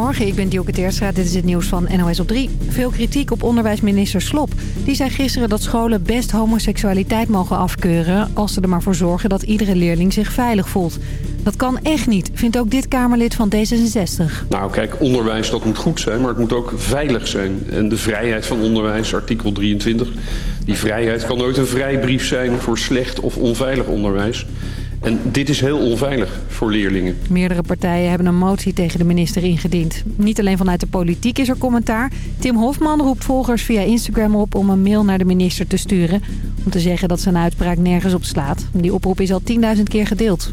Goedemorgen, ik ben Dielke Teerstra. Dit is het nieuws van NOS op 3. Veel kritiek op onderwijsminister Slop. Die zei gisteren dat scholen best homoseksualiteit mogen afkeuren... als ze er maar voor zorgen dat iedere leerling zich veilig voelt. Dat kan echt niet, vindt ook dit Kamerlid van D66. Nou kijk, onderwijs dat moet goed zijn, maar het moet ook veilig zijn. En de vrijheid van onderwijs, artikel 23... die vrijheid kan nooit een vrijbrief zijn voor slecht of onveilig onderwijs... En dit is heel onveilig voor leerlingen. Meerdere partijen hebben een motie tegen de minister ingediend. Niet alleen vanuit de politiek is er commentaar. Tim Hofman roept volgers via Instagram op om een mail naar de minister te sturen... om te zeggen dat zijn uitspraak nergens op slaat. Die oproep is al 10.000 keer gedeeld.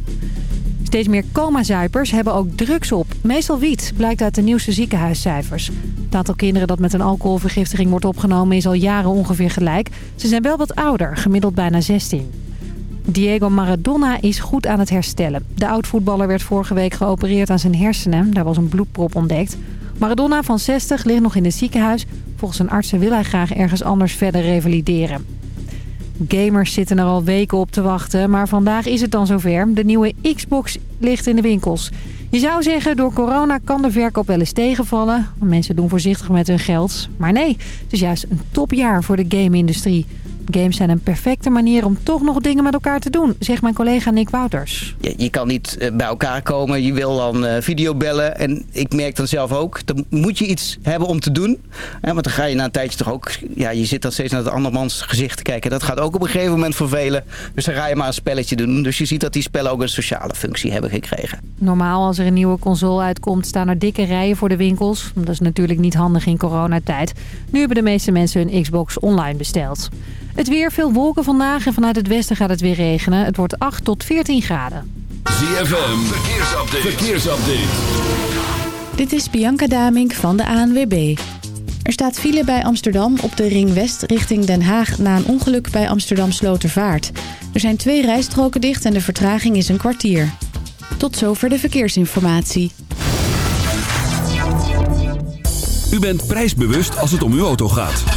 Steeds meer coma-zuipers hebben ook drugs op. Meestal wiet, blijkt uit de nieuwste ziekenhuiscijfers. Het aantal kinderen dat met een alcoholvergiftiging wordt opgenomen is al jaren ongeveer gelijk. Ze zijn wel wat ouder, gemiddeld bijna 16. Diego Maradona is goed aan het herstellen. De oud-voetballer werd vorige week geopereerd aan zijn hersenen. Daar was een bloedprop ontdekt. Maradona van 60 ligt nog in het ziekenhuis. Volgens zijn artsen wil hij graag ergens anders verder revalideren. Gamers zitten er al weken op te wachten, maar vandaag is het dan zover. De nieuwe Xbox ligt in de winkels. Je zou zeggen, door corona kan de verkoop wel eens tegenvallen. Mensen doen voorzichtig met hun geld. Maar nee, het is juist een topjaar voor de game-industrie. Games zijn een perfecte manier om toch nog dingen met elkaar te doen, zegt mijn collega Nick Wouters. Je, je kan niet eh, bij elkaar komen, je wil dan uh, videobellen. En ik merk dat zelf ook. Dan moet je iets hebben om te doen. Want dan ga je na een tijdje toch ook... Ja, je zit dan steeds naar het andermans gezicht te kijken. Dat gaat ook op een gegeven moment vervelen. Dus dan ga je maar een spelletje doen. Dus je ziet dat die spellen ook een sociale functie hebben gekregen. Normaal als er een nieuwe console uitkomt staan er dikke rijen voor de winkels. Dat is natuurlijk niet handig in coronatijd. Nu hebben de meeste mensen hun Xbox online besteld. Het weer, veel wolken vandaag en vanuit het westen gaat het weer regenen. Het wordt 8 tot 14 graden. ZFM, verkeersupdate. verkeersupdate. Dit is Bianca Damink van de ANWB. Er staat file bij Amsterdam op de Ring West richting Den Haag... na een ongeluk bij Amsterdam Slotervaart. Er zijn twee rijstroken dicht en de vertraging is een kwartier. Tot zover de verkeersinformatie. U bent prijsbewust als het om uw auto gaat.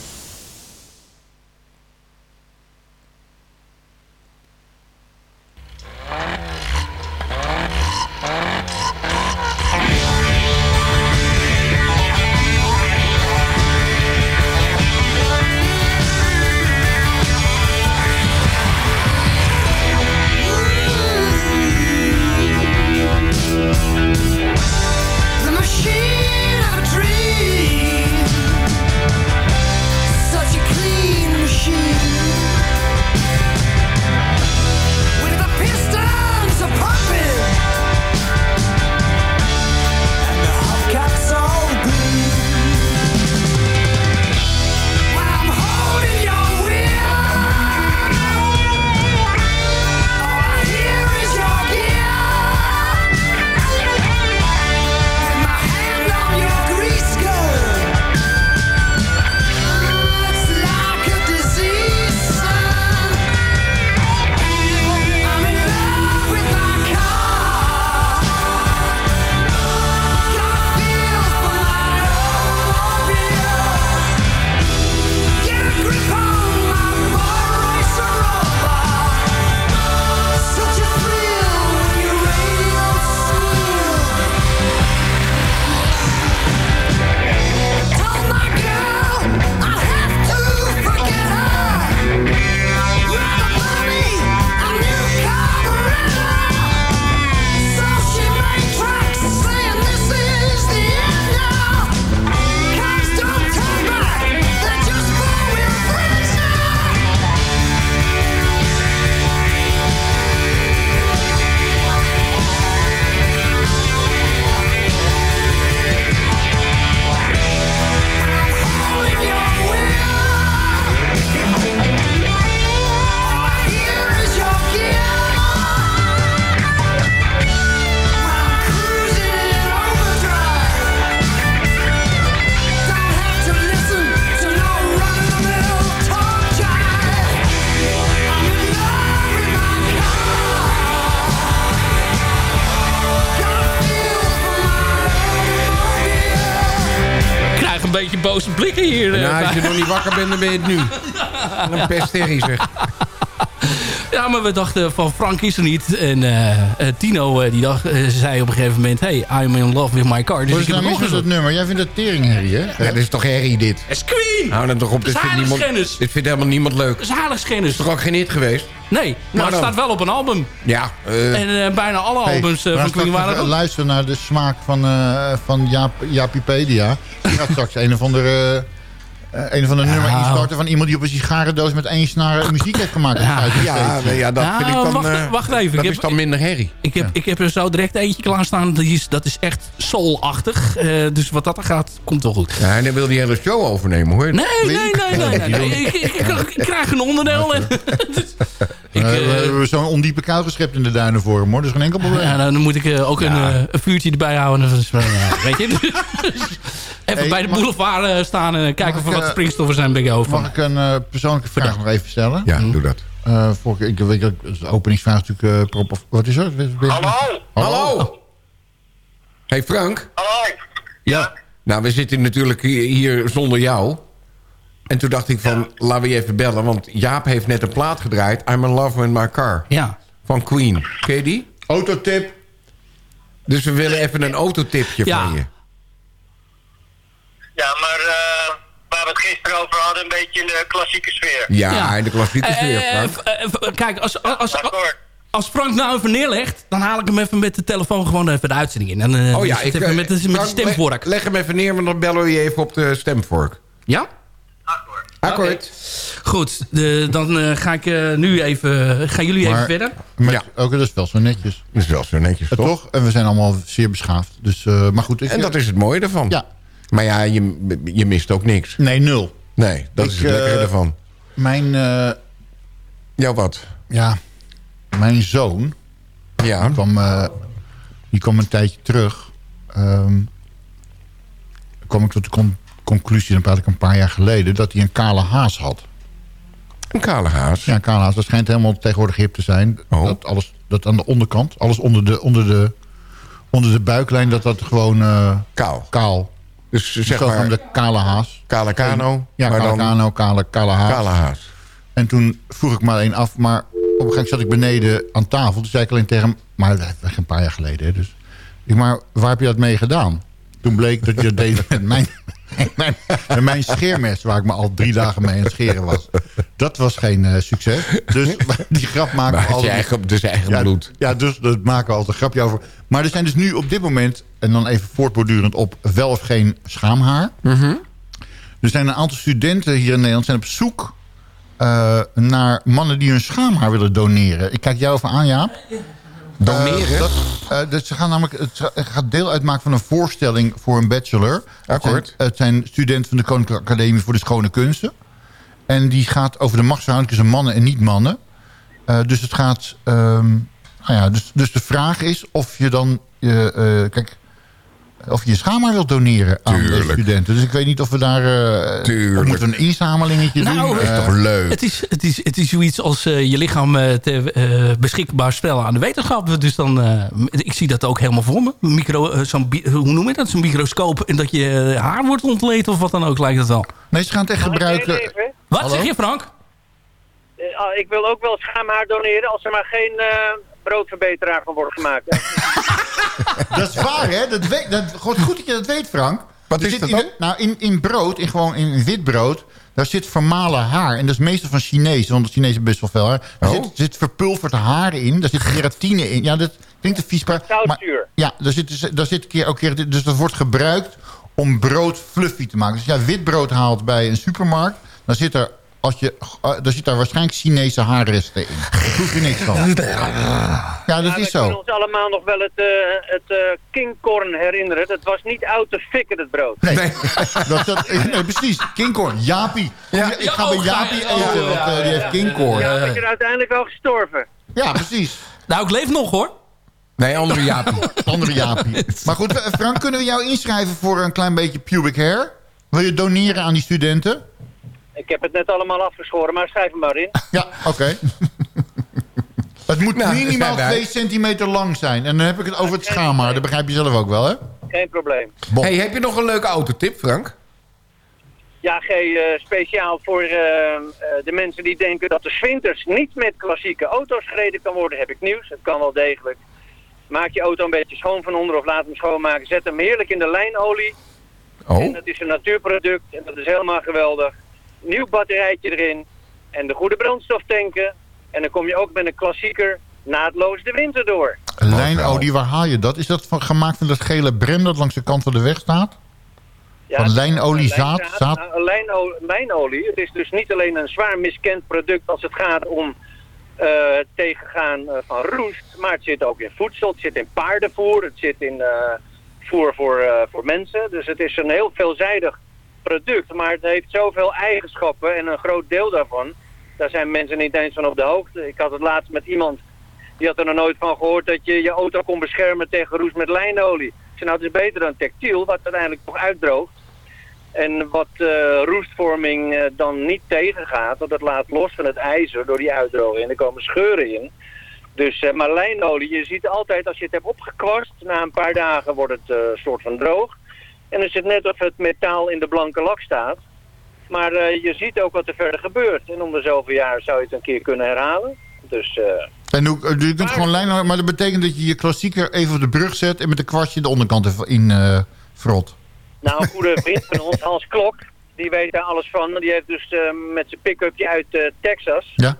Boze blikken hier. eh, Nou, als je nog niet wakker bent, dan ben je het nu. Een pesterie zeg. Ja, maar we dachten van Frank is er niet. En eh, eh, Tino eh, die dacht, eh, zei op een gegeven moment... Hey, I'm in love with my car. Dus Wat ik is heb nou mis met dat nummer? Jij vindt het teringherrie, hè? Ja, dit is toch herrie dit? Is Queen! Hou dan toch op, dit Dat vindt, niemand, dit vindt helemaal niemand leuk. Dat is heiligschennis. Is toch ook geen hit geweest? Nee, maar het dan? staat wel op een album. Ja. eh, En eh, bijna alle Hey, albums eh, van Queen waren even ook. luisteren naar de smaak van, van Jaap, Jaapipedia. Die gaat straks een of andere, een of ander nummer instarten... van iemand die op een sigarendoos met één snaar muziek heeft gemaakt. Ja. ja, nee, ja, dat Nou, vind ik dan... wacht, eh, wacht even. Dat Ik is heb- dan minder herrie. Ik heb, ik heb er zo direct eentje klaarstaan. Dat is, dat is echt soul-achtig. Eh, dus wat dat er gaat, komt wel goed. Ja, en dan wil die hele show overnemen, hoor. Nee, nee, nee. nee, nee, nee. Ik, ik, ik, ik krijg een onderdeel. En, ik, Eh, we eh, hebben zo'n ondiepe kuil geschept in de duinen voor hem, hoor. Dat is geen enkel probleem. ja, dan moet ik eh, ook een, eh, vuurtje erbij houden. Ja, weet je? Even Hey, bij de boulevard eh, staan en kijken of er ik, wat eh, springstoffen zijn. Ben ik over. Mag ik een eh, persoonlijke vraag nog even stellen? Ja, doe dat. Eh, vorige, ik weet dat de openingsvraag is natuurlijk... eh, prop of, wat is er? Hallo? Hallo! Hey Frank. Hallo? Ja. Nou, we zitten natuurlijk hier, zonder jou. En toen dacht ik van, laten we je even bellen. Want Jaap heeft net een plaat gedraaid. I'm in love with my car. Ja. Van Queen. Ken je die? Autotip. Dus we willen even een autotipje Ja. van je. Ja, maar waar we het gisteren over hadden, een beetje in de klassieke sfeer. Ja, Ja. in de klassieke Eh, sfeer, eh, Frank. eh, kijk, als, als, als, als Frank nou even neerlegt... dan haal ik hem even met de telefoon gewoon even de uitzending in. En, Oh ja, zit ik, even eh, met, de, met de stemvork. Leg, hem even neer, want dan bellen we je even op de stemvork. Ja? Akkoord. Akkoord. Goed, de, dan ga ik nu even... Gaan jullie even Maar- verder? Met, Ja. Ook, dat is wel zo netjes. Dat is wel zo netjes, toch? toch? En we zijn allemaal zeer beschaafd. Dus, eh, maar goed. Ik, En dat is het mooie ervan. Ja. Maar ja, je, je mist ook niks. Nee, nul. Nee, dat is Ik, het lekkere eh, ervan. Mijn, eh, Ja, wat? ja, mijn zoon... Ja. Die kwam, eh, die kwam een tijdje terug. Ehm kwam ik tot de con- conclusie, dan praat ik een paar jaar geleden... dat hij een kale haas had. Een kale haas. Ja, een kale haas. Dat schijnt helemaal tegenwoordig hip te zijn. Oh. Dat, alles, dat aan de onderkant, alles onder de, onder de, onder de buiklijn... dat dat gewoon Kaal. kaal... Dus zeg van maar de kale haas. kale kano. Ja, maar kale dan kano, kale, kale haas. kale haas. En toen vroeg ik maar één af. Maar op een gegeven moment zat ik beneden aan tafel. Toen zei ik alleen tegen hem... Maar dat is een paar jaar geleden. Hè, dus, ik, maar waar heb je dat mee gedaan? Toen bleek dat je dat deed met mijn, mijn, mijn scheermes... waar ik me al drie dagen mee aan het scheren was. Dat was geen eh, succes. Dus die grap maken Maar we altijd... eigen, je eigen Ja, bloed. ja, dus dat maken we altijd een grapje over. Maar er zijn dus nu op dit moment... en dan even voortbordurend op wel of geen schaamhaar. Er zijn een aantal studenten hier in Nederland... zijn op zoek eh, naar mannen die hun schaamhaar willen doneren. Ik kijk jou even aan, Jaap. Doneren? Eh, dat, eh, dat ze gaan namelijk, het gaat deel uitmaken van een voorstelling voor een bachelor. Het zijn, Akkoord. het zijn studenten van de Koninklijke Academie voor de Schone Kunsten. En die gaat over de machtsverhouding tussen mannen en niet-mannen. Eh, dus het gaat... ehm, nou ja, dus, dus de vraag is of je dan... je, kijk, of je schaamhaar wilt doneren aan de studenten. Dus ik weet niet of we daar... eh, Tuurlijk. of moeten een inzamelingetje Nou, doen. dat is Eh, Toch leuk. Het is, het, is, het is zoiets als eh, je lichaam te, beschikbaar stellen aan de wetenschap. Dus dan, eh, ik zie dat ook helemaal voor me. Micro, zo'n hoe noem je dat? Zo'n microscoop. En dat je haar wordt ontleed of wat dan ook lijkt het wel. nee, ze gaan het echt gebruiken... Wat Hallo? zeg je Frank? Eh, ah, ik wil ook wel schaamhaar doneren als er maar geen eh, broodverbeteraar van wordt gemaakt. Dat is waar, hè? Dat weet, dat, goed, goed dat je dat weet, Frank. Wat Er is zit dat in dan? nou, in, in brood, in, gewoon in wit brood... daar zit vermalen haar. En dat is meestal van Chinezen, want de Chinezen hebben best wel veel haar. Er Oh. zit, zit verpulverd haar in, daar zit keratine in. Ja, dat klinkt een vies maar Zoutzuur. Ja, daar zit, dus- daar zit keer, ook keer, dus dat wordt gebruikt om brood fluffy te maken. Dus als jij wit brood haalt bij een supermarkt... dan zit er, als je, eh, dan zit daar waarschijnlijk Chinese haarresten in. Daar proef je niks van. Ja, dat Ja, is we kunnen zo. ons allemaal nog wel het, eh het eh, kingcorn herinneren. Dat was niet oud te fikken, het brood. Nee, dat, dat, nee precies. Kingcorn. Jaapie. Ik ga bij Jaapie je- eten, want ja, eh, die heeft Kingcorn. Ja, Ja, ik ben uiteindelijk wel gestorven. precies. Nou, ik leef nog hoor. Nee, andere Jaapie. Andere Jaapie. Maar goed, Frank, kunnen we jou inschrijven voor een klein beetje pubic hair? Wil je doneren aan die studenten? Ik heb het net allemaal afgeschoren, maar schrijf hem maar in. Ja, oké. Het moet Nou, minimaal zijn wij. 2 centimeter lang zijn. En dan heb ik het over het schaamhaar. Dat begrijp je zelf ook wel, hè? Geen probleem. Bon. Hey, heb je nog een leuke autotip, Frank? Ja, G, eh, speciaal voor eh, eh, de mensen die denken dat de Swinters niet met klassieke auto's gereden kan worden, heb ik nieuws. Het kan wel degelijk. Maak je auto een beetje schoon van onder of laat hem schoonmaken. Zet hem heerlijk in de lijnolie. En Oh, dat is een natuurproduct en dat is helemaal geweldig. Nieuw batterijtje erin en de goede brandstof tanken. En dan kom je ook met een klassieker naadloos de winter door. Lijnolie, waar haal je dat? Is dat van, gemaakt van dat gele brem dat langs de kant van de weg staat? Van is lijnolie, zaad? Nou, lijnolie, het is dus niet alleen een zwaar miskend product als het gaat om eh, tegengaan eh, van roest. Maar het zit ook in voedsel, het zit in paardenvoer, het zit in eh, voer voor, voor mensen. Dus het is een heel veelzijdig product. Maar het heeft zoveel eigenschappen en een groot deel daarvan, daar zijn mensen niet eens van op de hoogte. Ik had het laatst met iemand, die had er nog nooit van gehoord dat je je auto kon beschermen tegen roest met lijnolie. Zei, nou, het is beter dan textiel, wat uiteindelijk toch uitdroogt. En wat eh, roestvorming eh, dan niet tegengaat, want dat laat los van het ijzer door die uitdroging. En er komen scheuren in. Dus, eh, maar lijnolie, je ziet altijd als je het hebt opgekwast, na een paar dagen wordt het soort van droog. En is het net of het metaal in de blanke lak staat. Maar eh, je ziet ook wat er verder gebeurt. En om de zoveel jaar zou je het een keer kunnen herhalen. Dus eh, En hoe, je kunt gewoon lijnolie, maar dat betekent dat je je klassieker even op de brug zet... en met een kwartje de onderkant even in eh vrot. Nou, een goede vriend van ons, Hans Klok, die weet daar alles van. Die heeft dus eh, met zijn pick-upje uit eh, Texas, Ja?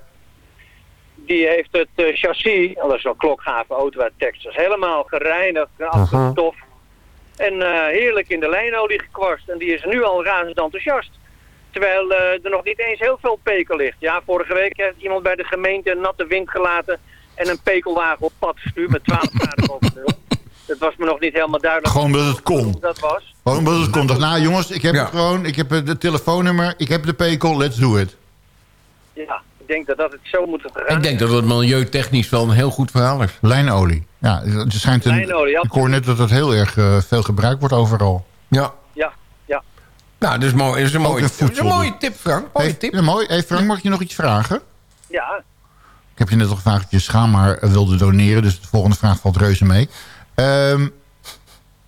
die heeft het eh, chassis, dat is zo'n klokgave auto uit Texas, helemaal gereinigd, afgestoft. En eh, heerlijk in de lijnolie gekwast. En die is nu al razend enthousiast. Terwijl eh, er nog niet eens heel veel pekel ligt. Ja, vorige week heeft iemand bij de gemeente een natte wind gelaten en een pekelwagen op pad gestuurd met 12 graden boven nul. Dat was me nog niet helemaal duidelijk. Gewoon omdat het kon. dat was. Gewoon omdat het komt. Nou jongens, ik heb Ja. het gewoon, ik heb het telefoonnummer, ik heb de pekel, let's do it. Ja, denk dat dat het zo moet gaan. ik denk dat het milieutechnisch wel een heel goed verhaal is. Lijnolie. Ja, het schijnt een, Lijnolie, ik hoor net dat het heel erg eh, veel gebruikt wordt overal. Ja. Ja, ja. Nou, dat is, mooi, dat is een, mooie, dat is een mooie dus. tip, Frank. Mooie Hey, tip. ja, mooi. Hey Frank, mag ik je nog iets vragen? Ja, Ik heb je net al gevraagd of je schaamhaar eh, wilde doneren, dus de volgende vraag valt reuze mee. Ehm,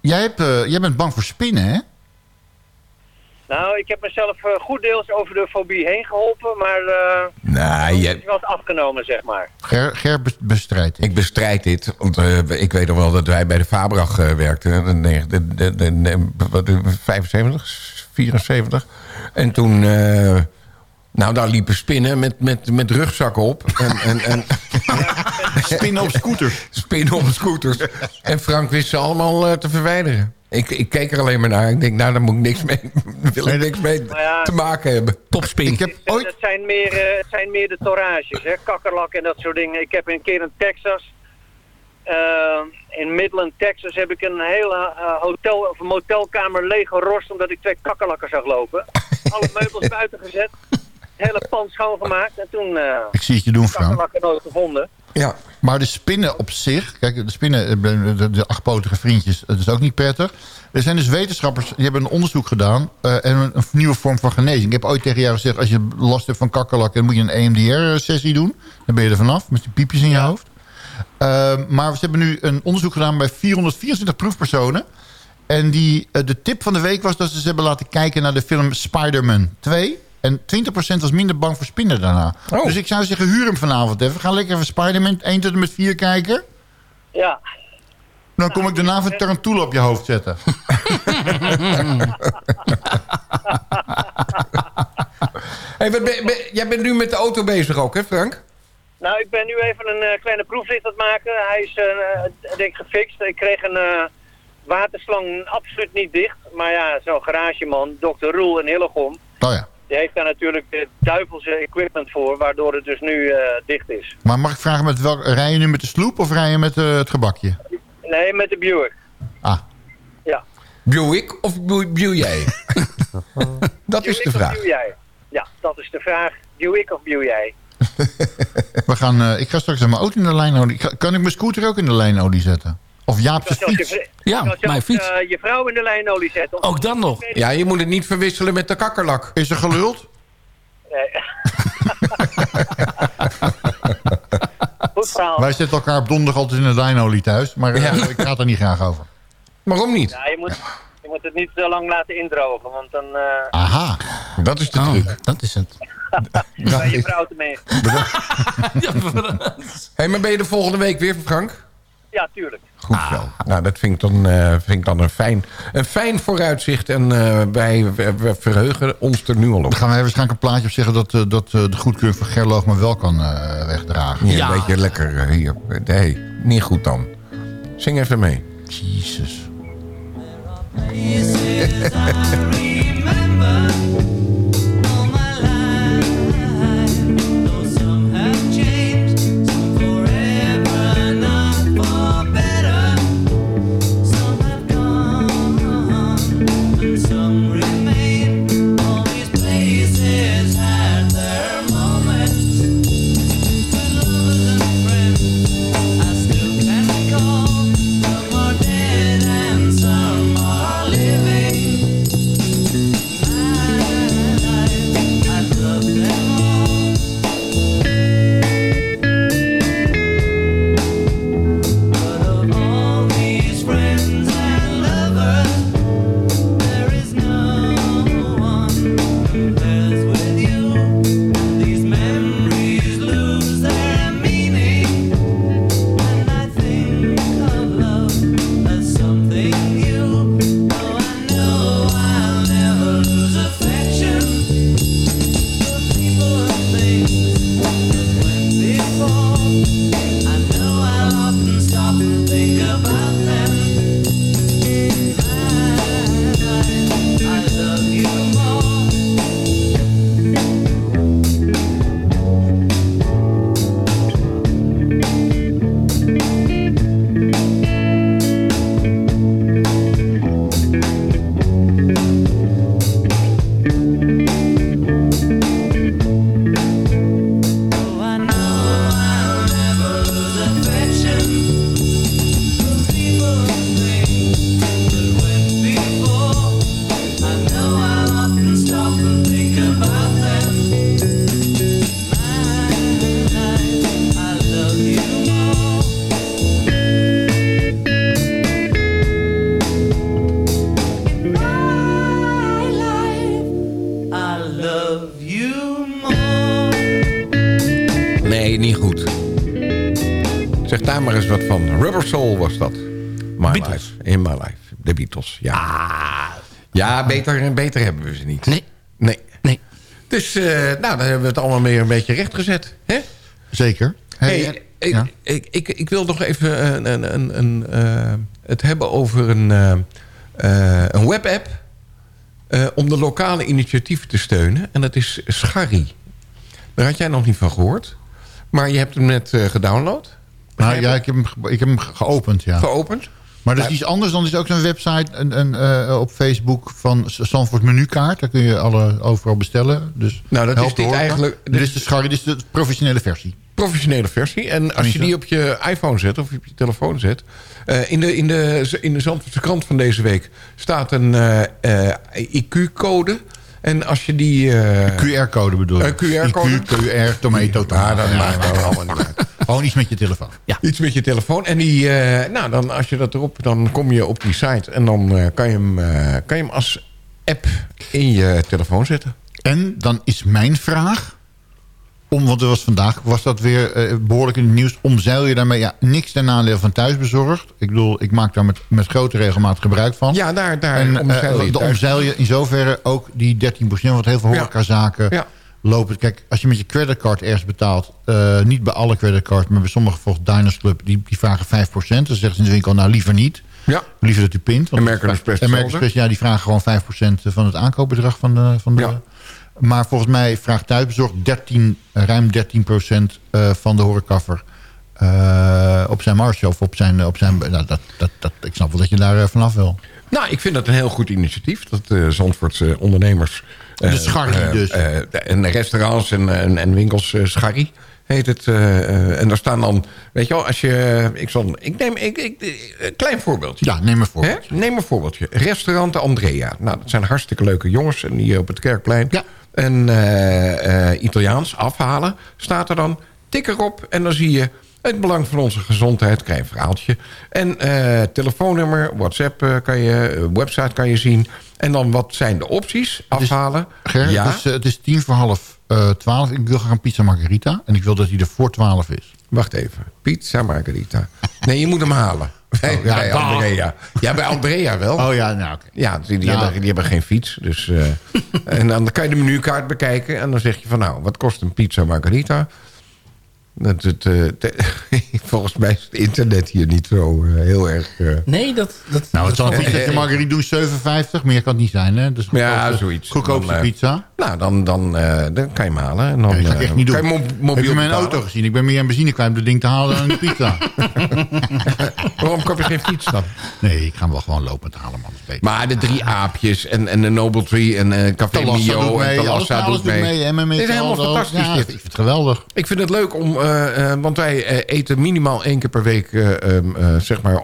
jij, hebt, eh, jij bent bang voor spinnen, hè? Nou, ik heb mezelf eh, goed deels over de fobie heen geholpen, maar eh Nee, het je, is wat afgenomen, zeg maar. Ger, Ger bes- bestrijdt dit. ik bestrijd dit. Want eh, ik weet nog wel dat wij bij de Fabrag eh, werkten. Nee, de, de, de, de- wat, de 75, 74. En toen... eh, nou, daar liepen spinnen met, met, met rugzakken op. En, en, en Spinnen op scooters. spinnen op scooters. En Frank wist ze allemaal eh, te verwijderen. Ik, ik keek er alleen maar naar. Ik denk, nou, daar moet ik niks mee, wil ik niks mee Nou ja, te maken hebben. Topspin. Ik heb Het, ooit... het zijn meer, eh, het zijn meer de torages, hè? kakkerlak en dat soort dingen. Ik heb een keer in Texas, eh, in Midland, Texas, heb ik een hele eh, hotel of een motelkamer leeggerost omdat ik twee kakkerlakken zag lopen. Alle meubels buiten gezet, hele pand schoongemaakt en toen eh Ik zie het je doen, Frank. kakkerlakken nooit gevonden. Ja. Maar de spinnen op zich... Kijk, de spinnen, eh, de, de achtpotige vriendjes, dat is ook niet prettig. Er zijn dus wetenschappers, die hebben een onderzoek gedaan... eh, en een, een nieuwe vorm van genezing. Ik heb ooit tegen jou gezegd, als je last hebt van kakkerlakken... dan moet je een EMDR-sessie doen. Dan ben je er vanaf, met die piepjes in je hoofd. Eh, maar ze hebben nu een onderzoek gedaan bij 424 proefpersonen. En die, eh, de tip van de week was dat ze ze hebben laten kijken naar de film Spider-Man 2. En 20% was minder bang voor spinnen daarna. Oh. Dus ik zou zeggen, huur hem vanavond even. Ga lekker even Spider-Man 1 tot en met 4 kijken. Ja, Dan kom ik daarna een tarantula op je hoofd zetten. Hey, wat ben- ben- jij bent nu met de auto bezig ook, hè Frank? nou ik ben nu even een eh, kleine proefrit aan het maken. Hij is eh, denk ik gefixt. Ik kreeg een eh, waterslang absoluut niet dicht. Maar ja, zo'n garageman, Dr. Roel in Hillegom, Oh ja. Die heeft daar natuurlijk de duivelse equipment voor, waardoor het dus nu eh, dicht is. Maar mag ik vragen, met welk, rij je nu met de sloep of rij je met eh, het gebakje? Nee, met de Buick. Ah, Ja. Buick of bu- jij? Dat is de vraag. Buick jij? Ja, dat is de vraag. Buick of Buick jij? we gaan, eh, ik ga straks mijn auto in de lijnolie... Kan ik mijn scooter ook in de lijnolie zetten? Of Jaap's Zoals je, fiets? Ja, mijn fiets. eh, je vrouw in de lijnolie zetten. Of- Ook dan nog. Ja, je moet het niet verwisselen met de kakkerlak. Is er geluld? Nee. Goed verhaal. Wij zetten elkaar op donderdag altijd in de lijnolie thuis. Maar eh, Ja. ik praat er niet graag over. Waarom niet? Ja, je moet, je moet het niet te lang laten indrogen, want dan... eh, Aha. Dat is de Oh, truc. dat is het. Bij je vrouw te mee. Hey, maar ben je de volgende week weer, Frank? Ja, tuurlijk. Goed zo. Nou, dat vind ik dan, eh, vind ik dan een, fijn, een fijn vooruitzicht. En eh, wij we, we verheugen ons er nu al op. Dan gaan wij waarschijnlijk een plaatje op zeggen... dat, eh, dat eh, de goedkeuring van Gerloog me wel kan eh, wegdragen. Ja, Ja. Een beetje lekker hier. Nee, niet goed dan. Zing even mee. Jezus. De Beatles, ja. Ja, beter, beter hebben we ze niet. Nee. Nee. Nee. Dus, eh, nou, dan hebben we het allemaal weer een beetje rechtgezet. Hè? Zeker. Hey, Hey, ik, ja. ik, ik, ik wil nog even een, een, een, een, eh, het hebben over een, eh, eh, een webapp... eh, om de lokale initiatieven te steunen. En dat is Scharry. Daar had jij nog niet van gehoord. Maar je hebt hem net eh, gedownload. Nou, ja, ik heb, hem, ge- ik heb hem ge- geopend, ja. Geopend. Maar dat is iets anders. Dan is ook zo'n website een, een, eh, op Facebook van S- Zandvoort menukaart. Daar kun je alle overal bestellen. Dus Nou, dat is dit eigenlijk- Dit is de scharrie, dit is de professionele versie. professionele versie. En als je die op je iPhone zet of op je telefoon zet... eh, in, de, in, de, in de Zandvoortse krant van deze week staat een eh, eh, IQ-code. En als je die... QR-code bedoel je? QR-code. IQ, QR, tomato. Ja, dat maakt allemaal niet uit. Gewoon iets met je telefoon. Iets met je telefoon. En die, eh, nou, dan, als je dat erop... dan kom je op die site en dan eh, kan, je hem, eh, kan je hem als app in je telefoon zetten. En dan is mijn vraag... Om, want er was vandaag was dat weer eh, behoorlijk in het nieuws. Omzeil je daarmee ja, niks ten nadele van thuisbezorgd? Ik bedoel, ik maak daar met, met grote regelmaat gebruik van. Ja, daar, daar en omzeil je omzeil je in zoverre ook die 13%. Want heel veel horecazaken Ja. Lopen... Kijk, als je met je creditcard ergens betaalt... eh, niet bij alle creditcards, maar bij sommige volgens Diners Club... die, die vragen 5%. Dan zeggen ze in de winkel, nou liever niet. Ja. Liever dat u pint. want- American Express. Express, ja, die vragen gewoon 5% van het aankoopbedrag van de... Van de Ja. Maar volgens mij vraagt thuisbezorgd 13, eh, ruim 13% eh, van de horecaffer... eh, op zijn marge of op zijn... Op zijn nou, dat, dat, dat, ik snap wel dat je daar vanaf wil. Nou, ik vind dat een heel goed initiatief. Dat eh Zandvoortse ondernemers... De eh, Scharrie eh, dus. eh, en restaurants en, en, en winkels Scharrie heet het. en daar staan dan... Weet je wel, als je... Ik, zal, ik neem ik, ik, een klein voorbeeldje. Ja, neem een voorbeeld. Hè? Neem een voorbeeldje. Restaurant de Andrea. Nou, dat zijn hartstikke leuke jongens. En hier op het Kerkplein. Ja. En Italiaans afhalen staat er dan. Tik erop en dan zie je Het belang van onze gezondheid, een verhaaltje. En telefoonnummer, WhatsApp kan je, website kan je zien. En dan wat zijn de opties? Afhalen. Ger, ja. het, is, eh, het is tien voor half eh, twaalf. Ik wil graag een pizza margarita. En ik wil dat hij er voor twaalf is. Wacht even. Pizza Margarita. Nee, je moet hem halen. Bij, Oh, ja, bij dag. Andrea. Ja, bij Andrea wel. Oh ja, nou oké. Ja, die, die, Nou. hebben, die hebben geen fiets. Dus, eh, en dan kan je de menukaart bekijken. En dan zeg je van nou, wat kost een pizza margarita? Dat, het, eh, te- volgens mij is het internet hier niet zo eh, heel erg... eh, Nee, dat... dat Nou, het zal een pizza eh, margarita doen 7,50. Meer kan het niet zijn, hè? Dus ja, zoiets. Goedkoopste Dan, pizza. Nou, dan, dan, eh, dan kan je hem halen. En dan, Nee, dat ga ik echt niet doen. Kan je mo- mobiel Heb je mijn betalen. auto gezien? Ik ben meer aan benzine kwijt om dat ding te halen dan een pizza. Waarom koop je geen fiets dan? nee, ik ga hem wel gewoon lopend halen, man. Maar de drie aapjes en, en de Noble Tree en eh Café Talassa Mio doet en Talassa doet mee. Dit is helemaal fantastisch ik vind het geweldig. Ik vind het leuk om, eh, eh, want wij eh, eten minimaal één keer per week eh, ehm, eh, zeg maar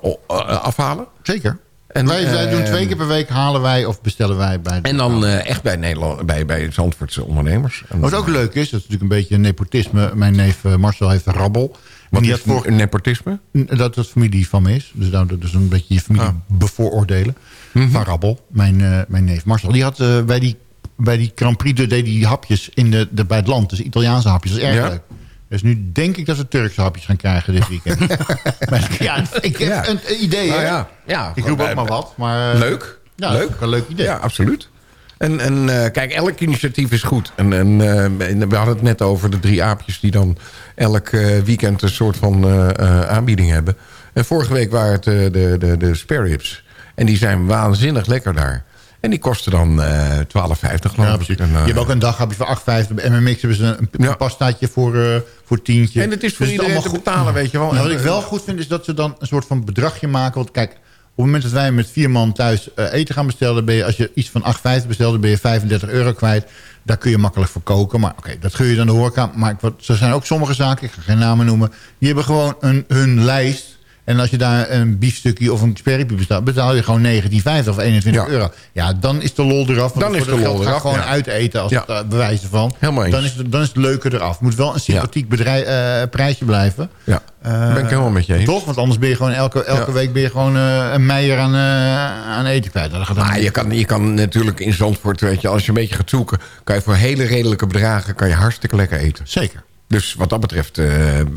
afhalen. Zeker. En, wij, wij doen twee keer per week halen wij of bestellen wij bij... En dan echt bij, Nederland, bij, bij Zandvoortse ondernemers. En, Wat ook leuk is, dat is natuurlijk een beetje nepotisme. Mijn neef Marcel heeft een rabbel. Wat is voor, een nepotisme? dat het familie van me is. Dus nou, dat is een beetje je familie Ah. bevooroordelen. Mhm. Van Rabbel, mijn, mijn neef Marcel. Die had bij, die, bij die Grand Prix de, deed die hapjes in de, de, bij het land. Dus Italiaanse hapjes. Dat is erg Ja? leuk. Dus nu denk ik dat we Turkse hapjes gaan krijgen dit weekend. maar, ja, ik heb Ja. een, een idee, Nou ja, ja, Ik roep ook maar wat. Maar, eh, Leuk. Ja, leuk. een leuk idee. Ja, absoluut. En, en eh, kijk, elk initiatief is goed. En, en eh, we hadden het net over de drie aapjes... die dan elk eh, weekend een soort van eh, eh, aanbieding hebben. En vorige week waren het eh, de, de, de spare ribs. En die zijn waanzinnig lekker daar. En die kosten dan eh 12,50 geloof Ja, ik. precies. En, eh, je hebt ook een daghapje voor 8,50. Bij MMX hebben ze een, een Ja. pastaatje voor, eh voor tientje. En het is voor Dus iedereen allemaal te betalen, weet je wel. Nou, wat ik wel goed vind is dat ze dan een soort van bedragje maken. Want kijk, op het moment dat wij met vier man thuis eten gaan bestellen... Ben je, als je iets van 8,50 bestelt, dan ben je 35 euro kwijt. Daar kun je makkelijk voor koken. Maar oké, dat gun je dan de horeca. Maar ik, wat, er zijn ook sommige zaken, ik ga geen namen noemen... die hebben gewoon een, hun lijst... En als je daar een biefstukje of een sperripje bestaat... betaal je gewoon 19,50 of 21 Ja. euro. Ja, dan is de lol eraf. want Dan is de lol eraf, gewoon ja. uiteten als Ja. het, eh, bewijs ervan. Helemaal eens. Dan is, het, dan is het leuke eraf. Moet wel een sympathiek bedrijf, eh, prijsje blijven. ja, Eh, ben ik helemaal met je eens. Toch? Want anders ben je gewoon elke, elke week ben je gewoon eh, een meijer aan, eh, aan eten kwijt. Nou, Dat gaat dan Maar je kan, je kan natuurlijk in Zandvoort, weet je, als je een beetje gaat zoeken... kan je voor hele redelijke bedragen kan je hartstikke lekker eten. Zeker. Dus wat dat betreft eh, eh,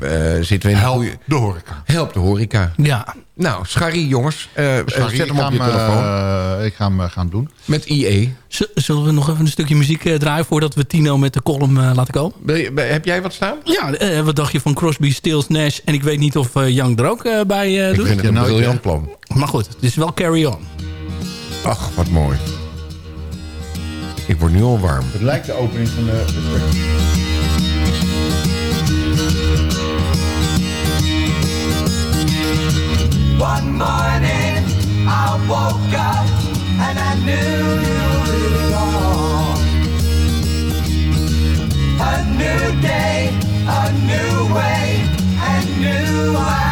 zitten we in een Help de horeca. Help de horeca. Ja, Nou, Schari, jongens. eh, eh, Sorry, zet ik hem ga op je hem, telefoon. eh, ik ga hem gaan doen. Met IE. Z- zullen we nog even een stukje muziek eh, draaien... voordat we Tino met de column eh, laten komen? Je- heb jij wat staan? Ja, eh, wat dacht je van Crosby, Stills, Nash... en ik weet niet of eh, Young er ook bij eh, Ik doet. vind het een nooit, briljant plan. Maar goed, het is wel carry on. Ach, wat mooi. Ik word nu al warm. Het lijkt de opening van de... One morning I woke up and I knew you were gone. A new day, a new way, and new eyes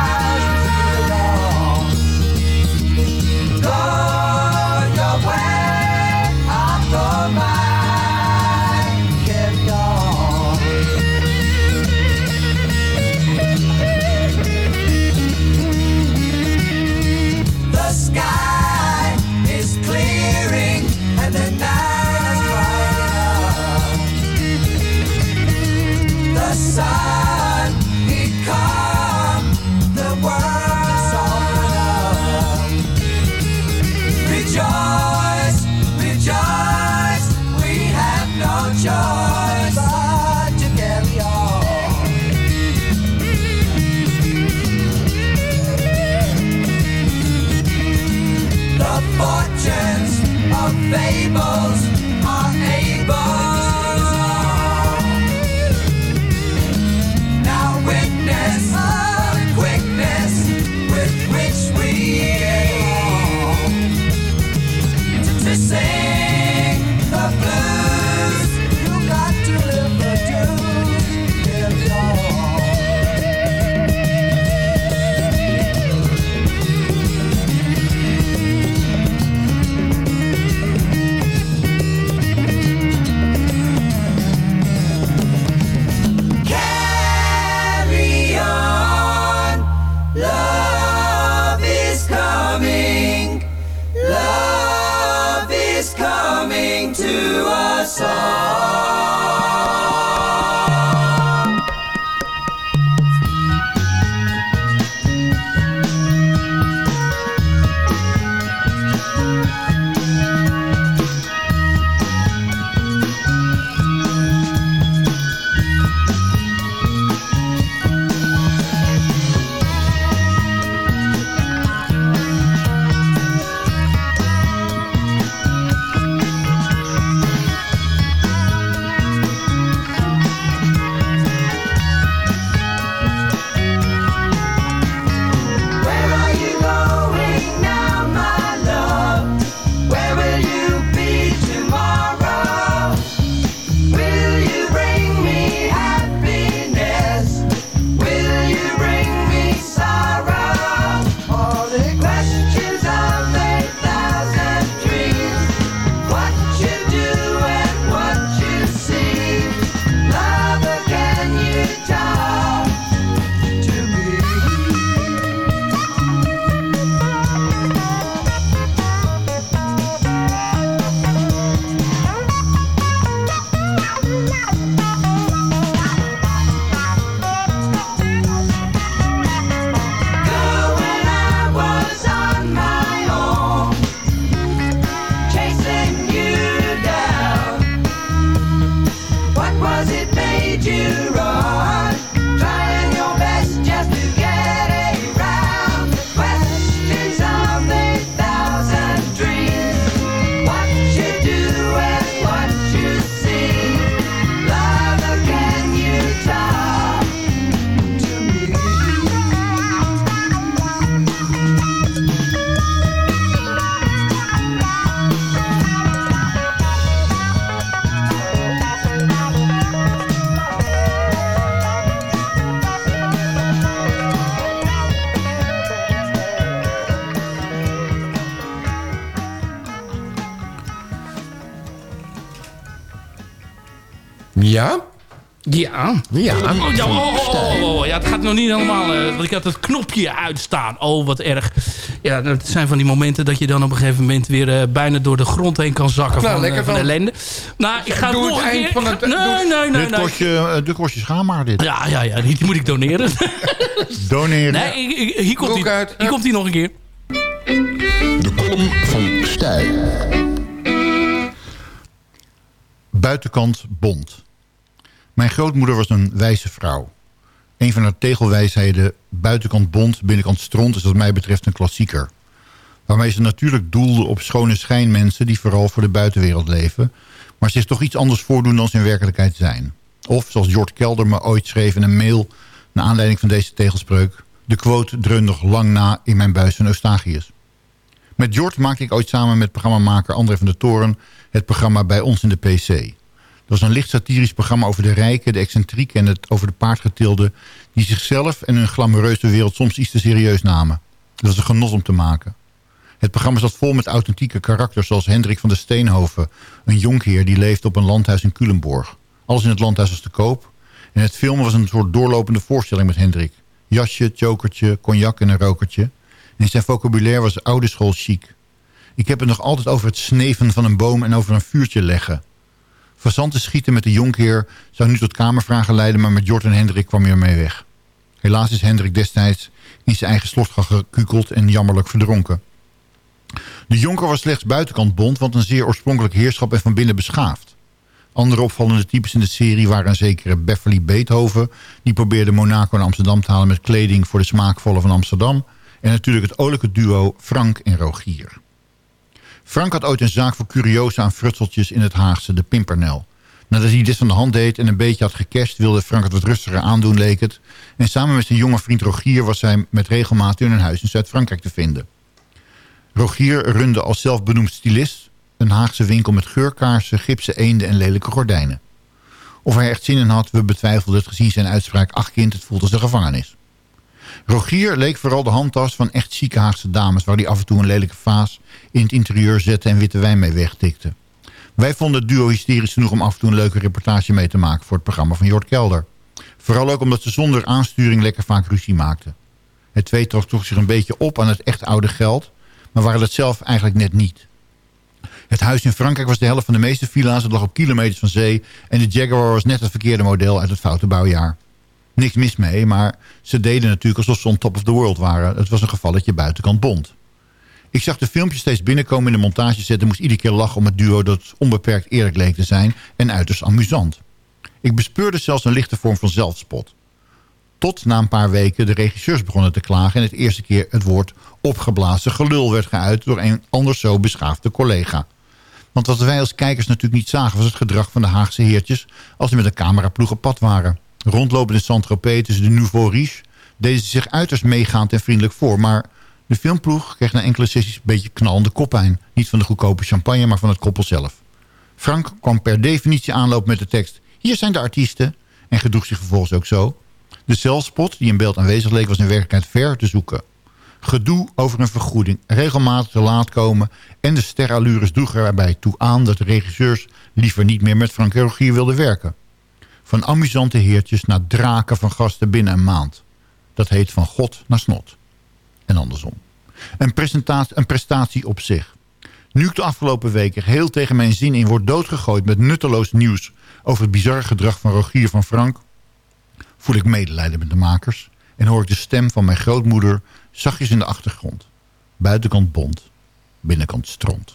Ja? Ja. Ja. Oh, ja, oh, oh, oh, oh, ja, het gaat nog niet helemaal... eh, want ik had het knopje uitstaan. Oh, wat erg. Ja, het zijn van die momenten dat je dan op een gegeven moment... weer eh, bijna door de grond heen kan zakken Nou, van, lekker eh, van ellende. Nou, ik ga Doe het nog het een eind keer... van het- nee, nee, nee, dit nee. kost je, dit kost je schaamhaar, dit. Ja, ja, ja, die moet ik doneren. Doneren. nee, ik- ik- hier komt hij hier komt hij nog een keer. De column van Stijl. Buitenkant bont. Mijn grootmoeder was een wijze vrouw. Een van haar tegelwijsheden, buitenkant bont, binnenkant stront... is wat mij betreft een klassieker. Waarmee ze natuurlijk doelde op schone schijnmensen... die vooral voor de buitenwereld leven... maar zich toch iets anders voordoen dan ze in werkelijkheid zijn. Of, zoals Jort Kelder me ooit schreef in een mail... naar aanleiding van deze tegelspreuk... de quote dreun nog lang na in mijn buis van Eustachius. Met Jort maakte ik ooit samen met programmamaker André van der Toren... het programma Bij ons in de PC. Dat was een licht satirisch programma over de rijken, de excentrieken... en het over de paardgetilden... die zichzelf en hun glamoureuze wereld soms iets te serieus namen. Dat was een genot om te maken. Het programma zat vol met authentieke karakters... zoals Hendrik van der Steenhoven, een jonkheer... die leefde op een landhuis in Culemborg. Alles in het landhuis was te koop. En het filmen was een soort doorlopende voorstelling met Hendrik. Jasje, chokertje, cognac en een rokertje. En zijn vocabulaire was oude school chic. Ik heb het nog altijd over het sneven van een boom... en over een vuurtje leggen. Fazanten schieten met de jonkheer zou nu tot kamervragen leiden... maar met Jort en Hendrik kwam hij ermee weg. Helaas is Hendrik destijds in zijn eigen slot gekukeld en jammerlijk verdronken. De jonker was slechts buitenkant bond, want een zeer oorspronkelijk heerschap en van binnen beschaafd. Andere opvallende types in de serie waren een zekere Beverly Beethoven... die probeerde Monaco en Amsterdam te halen met kleding voor de smaakvolle van Amsterdam... en natuurlijk het olijke duo Frank en Rogier. Frank had ooit een zaak voor curiosa aan frutseltjes in het Haagse, de Pimpernel. Nadat hij dit van de hand deed en een beetje had gecashed... wilde Frank het wat rustiger aandoen, leek het. En samen met zijn jonge vriend Rogier was hij met regelmaat in een huis in Zuid-Frankrijk te vinden. Rogier runde als zelfbenoemd stylist... een Haagse winkel met geurkaarsen, gipsen eenden en lelijke gordijnen. Of hij echt zin in had, we betwijfelden het gezien zijn uitspraak... ach kind, het voelt als de gevangenis. Rogier leek vooral de handtas van echt chique Haagse dames... waar hij af en toe een lelijke vaas in het interieur zette... en witte wijn mee wegtikte. Wij vonden het duo hysterisch genoeg om af en toe een leuke reportage mee te maken... voor het programma van Jort Kelder. Vooral ook omdat ze zonder aansturing lekker vaak ruzie maakten. Het twee trok toch zich een beetje op aan het echt oude geld... maar waren het zelf eigenlijk net niet. Het huis in Frankrijk was de helft van de meeste villa's. Het lag op kilometers van zee. En de Jaguar was net het verkeerde model uit het foute bouwjaar. Niks mis mee, maar ze deden natuurlijk alsof ze on top of the world waren. Het was een gevalletje buitenkant bond. Ik zag de filmpjes steeds binnenkomen in de montageset... en moest iedere keer lachen om het duo dat onbeperkt eerlijk leek te zijn... en uiterst amusant. Ik bespeurde zelfs een lichte vorm van zelfspot. Tot na een paar weken de regisseurs begonnen te klagen... en het eerste keer het woord opgeblazen gelul werd geuit... door een anders zo beschaafde collega. Want wat wij als kijkers natuurlijk niet zagen... was het gedrag van de Haagse heertjes... als ze met een cameraploeg op pad waren. Rondlopen in Saint-Tropez tussen de Nouveau Riche... deden ze zich uiterst meegaand en vriendelijk voor... maar de filmploeg kreeg na enkele sessies een beetje knallende koppijn. Niet van de goedkope champagne, maar van het koppel zelf. Frank kwam per definitie aanlopen met de tekst... Hier zijn de artiesten. En gedroeg zich vervolgens ook zo. De zelfspot die in beeld aanwezig leek was in werkelijkheid ver te zoeken. Gedoe over een vergoeding, regelmatig te laat komen... en de sterallures droegen erbij toe aan dat de regisseurs... liever niet meer met Frank Rogier wilden werken. Van amusante heertjes naar draken van gasten binnen een maand. Dat heet van God naar snot. En andersom. Een, presentatie, een prestatie op zich. Nu ik de afgelopen weken heel tegen mijn zin in word doodgegooid... met nutteloos nieuws over het bizarre gedrag van Rogier van Frank... voel ik medelijden met de makers... en hoor ik de stem van mijn grootmoeder zachtjes in de achtergrond. Buitenkant bont, binnenkant stront.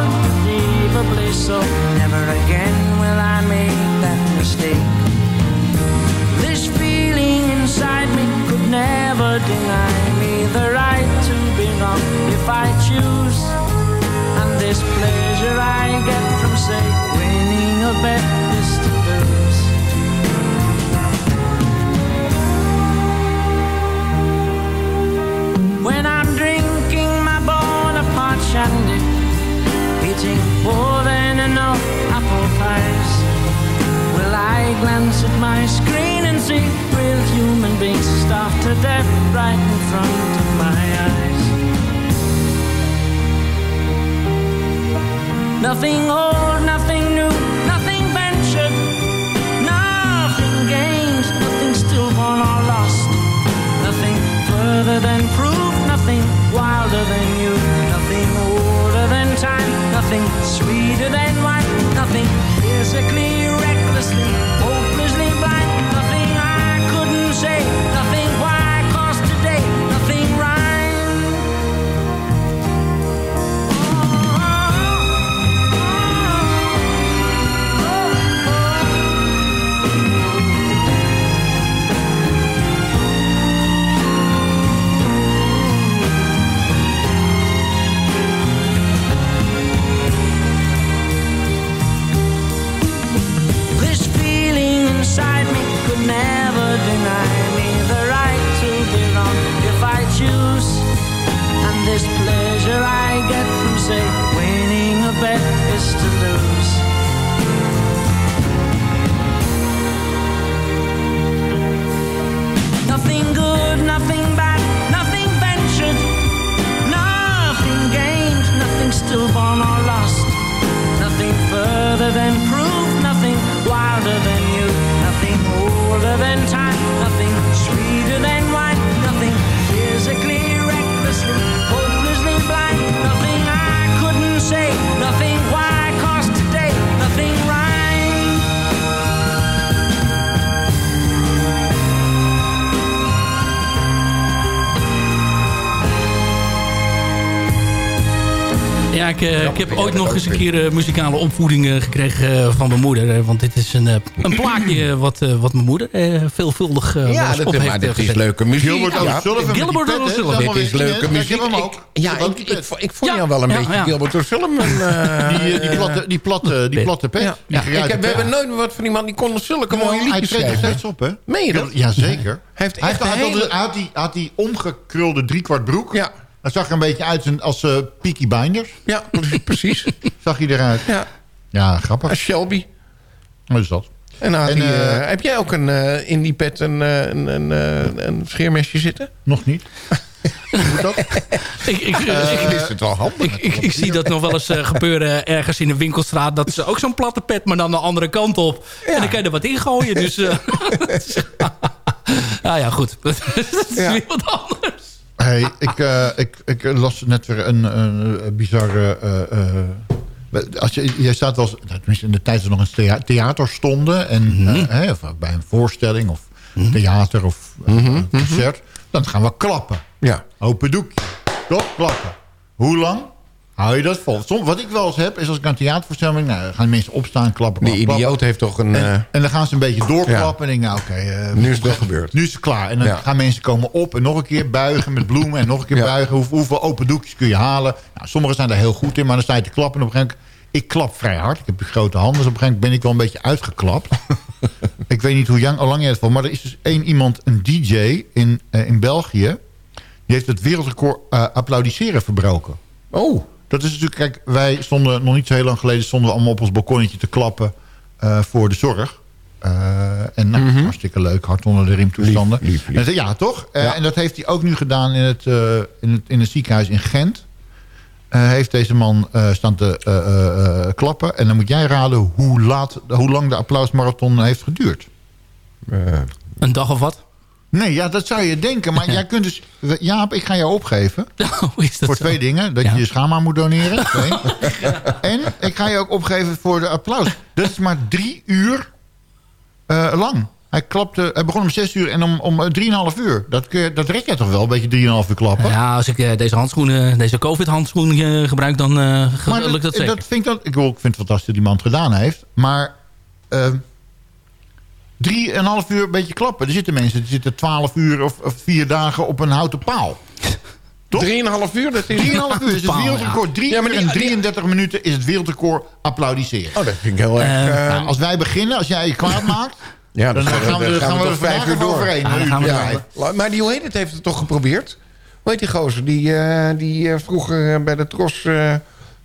so? Never again will I make that mistake. This feeling inside me could never deny me the right to be wrong if I choose. And this pleasure I get from, say, winning a bet glance at my screen and see real human beings starved to death right in front of my eyes? Nothing ik, eh, ik heb ooit nog eens een keer eh, muzikale opvoeding eh, gekregen van mijn moeder. want dit is een, een plaatje wat, wat mijn moeder veelvuldig Ja, dat, op maar heeft dit is leuke muziek. Gilbert ja. O'Sullivan die Gilbert? O'Sullivan. Dit is leuke muziek. Ja, Ik vond Ja, jou wel een ja, beetje ja. Gilbert O'Sullivan. Die, eh, die platte, die platte, die Pet. platte pet. ja. Die Ik geruite heb, we hebben nooit wat van die man. Die kon zulke mooie hij liedjes treedt er schrijven. steeds op, hè? Meen je dat? Ja, zeker. Hij heeft Hij echt hij had die omgekrulde driekwart broek. Ja, Dat zag er een beetje uit als eh Peaky Binders. ja, precies. Zag hij eruit. Ja, Ja, grappig. als Shelby. Wat is dat? En, had En, hij, eh, eh, heb jij ook een, eh, in die pet een, eh, een, een, eh, een scheermesje zitten? Nog niet. Hoe moet dat? Ik, ik, is het wel handig. ik, ik, ik zie dat nog wel eens gebeuren ergens in de winkelstraat. Dat ze ook zo'n platte pet, maar dan de andere kant op. En dan kan je er wat in gooien. Dus, eh, ah ja, goed. dat is Ja. weer wat anders. Hey, ik, eh, ik, ik las net weer een, een, bizarre... eh, eh, als je, jij staat wel eens, nou, tenminste in de tijd dat nog een thea theater stonden... En, Mhm. of bij een voorstelling of theater of een concert... dan gaan we klappen. Ja. Open doekje. Klop, klappen. Hoe lang hou je dat vol? Soms, wat ik wel eens heb, is als ik aan theatervoorstelling... Nou, gaan mensen opstaan, klappen, Die klappen, idioot heeft toch een... En, eh, en dan gaan ze een beetje doorklappen. En denk ik, nou, oké. eh, Nu is het wel gebeurd. Nu is het klaar. En dan Ja. gaan mensen komen op en nog een keer buigen met bloemen. En nog een keer Ja. buigen. Hoe, hoeveel open doekjes kun je halen? Nou, sommigen zijn daar heel goed in, maar dan sta je te klappen. En op een gegeven moment, ik klap vrij hard. Ik heb die grote handen. Dus op een gegeven moment ben ik wel een beetje uitgeklapt. ik weet niet hoe lang, lang jij het valt. Maar er is dus één iemand, een DJ in, eh, in België. Die heeft het wereldrecord applaudisseren verbroken. oh, Dat is natuurlijk, kijk, wij stonden nog niet zo heel lang geleden... stonden we allemaal op ons balkonnetje te klappen eh, voor de zorg. Eh, en nou, hartstikke leuk, hard onder de riem toestanden. Lief, lief, lief. En zei, ja, toch? Eh, Ja. En dat heeft hij ook nu gedaan in het, eh, in het, in het ziekenhuis in Gent. Eh, heeft deze man eh, staan te eh, eh, eh, klappen. En dan moet jij raden hoe, laat, hoe lang de applausmarathon heeft geduurd. eh, Een dag of wat? Nee, ja, dat zou je denken. Maar jij kunt dus... Jaap, ik ga jou opgeven. Hoe is dat Voor zo? twee dingen. Dat Ja. je je schaam aan moet doneren. En ik ga je ook opgeven voor de applaus. Dat is maar drie uur eh, lang. Hij, klapte, hij begon om zes uur en om, om eh, drieënhalf uur. Dat, kun je, dat red jij toch wel, een beetje drieënhalf uur klappen? Ja, als ik eh, deze handschoenen, deze covid-handschoenen eh, gebruik, dan eh, ge- maar lukt dat zeker. dat vind ik, dat, ik, ik vind het fantastisch dat die man het gedaan heeft. Maar eh, drieënhalf uur een beetje klappen. Er zitten mensen die zitten twaalf uur of, of vier dagen op een houten paal. Toch? drieënhalf uur, dat is... Drieënhalf uur is het wereldrecord. Drie Ja, maar uur die- en 33 minuten is het wereldrecord applaudisseren. Oh, dat vind ik heel erg... Nou, als wij beginnen, als jij je kwaad maakt... ja, dan gaan we, dan gaan we, er vijf uur door. overheen. Ah, gaan we. Ja, maar die hoe heet het heeft het toch geprobeerd? Hoe heet die gozer? Die, eh, die vroeger bij de Tros...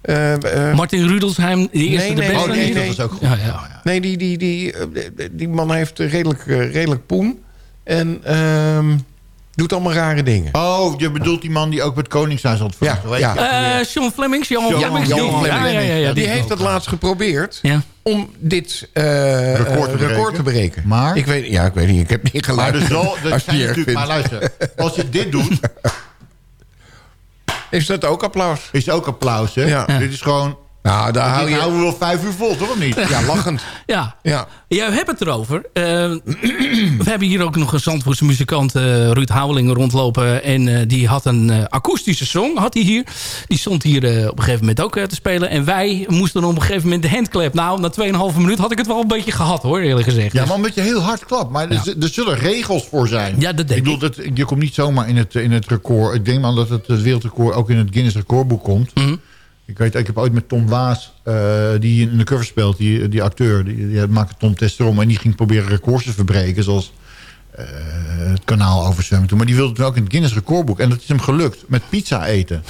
eh, eh, Martin Rudelsheim, de eerste, Nee, de beste. Oh nee, nee, nee. dat was ook goed. Ja, ja. nee, die, die, die, eh, die man heeft redelijk, redelijk poen. En ehm, doet allemaal rare dingen. Oh, je bedoelt die man die ook met Koningshuis had Ja, Weet ja. je? Eh, Sean Flemings, Jan- Flemings. Die- ja, Flemings. ja, ja, ja, die die- heeft het laatst geprobeerd Ja. om dit eh, Record te record breken. te breken. Maar? Ik weet, ja, ik weet niet. Ik heb niet Maar, geluisterd. dus wel, dat als zijn je het natuurlijk, maar luister, als je dit doet, Is dat ook applaus? is ook applaus. Hè? Ja. Dit is gewoon... Nou, daar hou je... houden we wel vijf uur vol, toch of niet? Ja, lachend. Ja. Ja. Jij hebt het erover. Eh, we hebben hier ook nog een Zandvoortse muzikant, eh, Ruud Houweling, rondlopen. En eh, die had een eh, akoestische song, had hij hier. Die stond hier op een gegeven moment ook te spelen. En wij moesten op een gegeven moment de handclap. Nou, na 2,5 minuut had ik het wel een beetje gehad, hoor, eerlijk gezegd. Ja, Dus- maar omdat je heel hard klapt. Maar er, er zullen regels voor zijn. Ja, dat denk ik. bedoel, dat, je komt niet zomaar in het, in het record. Ik denk maar dat het, het wereldrecord ook in het Guinness recordboek komt. Mhm. Ik weet, ik heb ooit met Tom Waas, eh, die in de cover speelt, die, die acteur, die, die maakte Tom Testerom. En die ging proberen records te verbreken, zoals eh, het kanaal overzwemmen toen. Maar die wilde toen ook in het Guinness recordboek. En dat is hem gelukt, met pizza eten.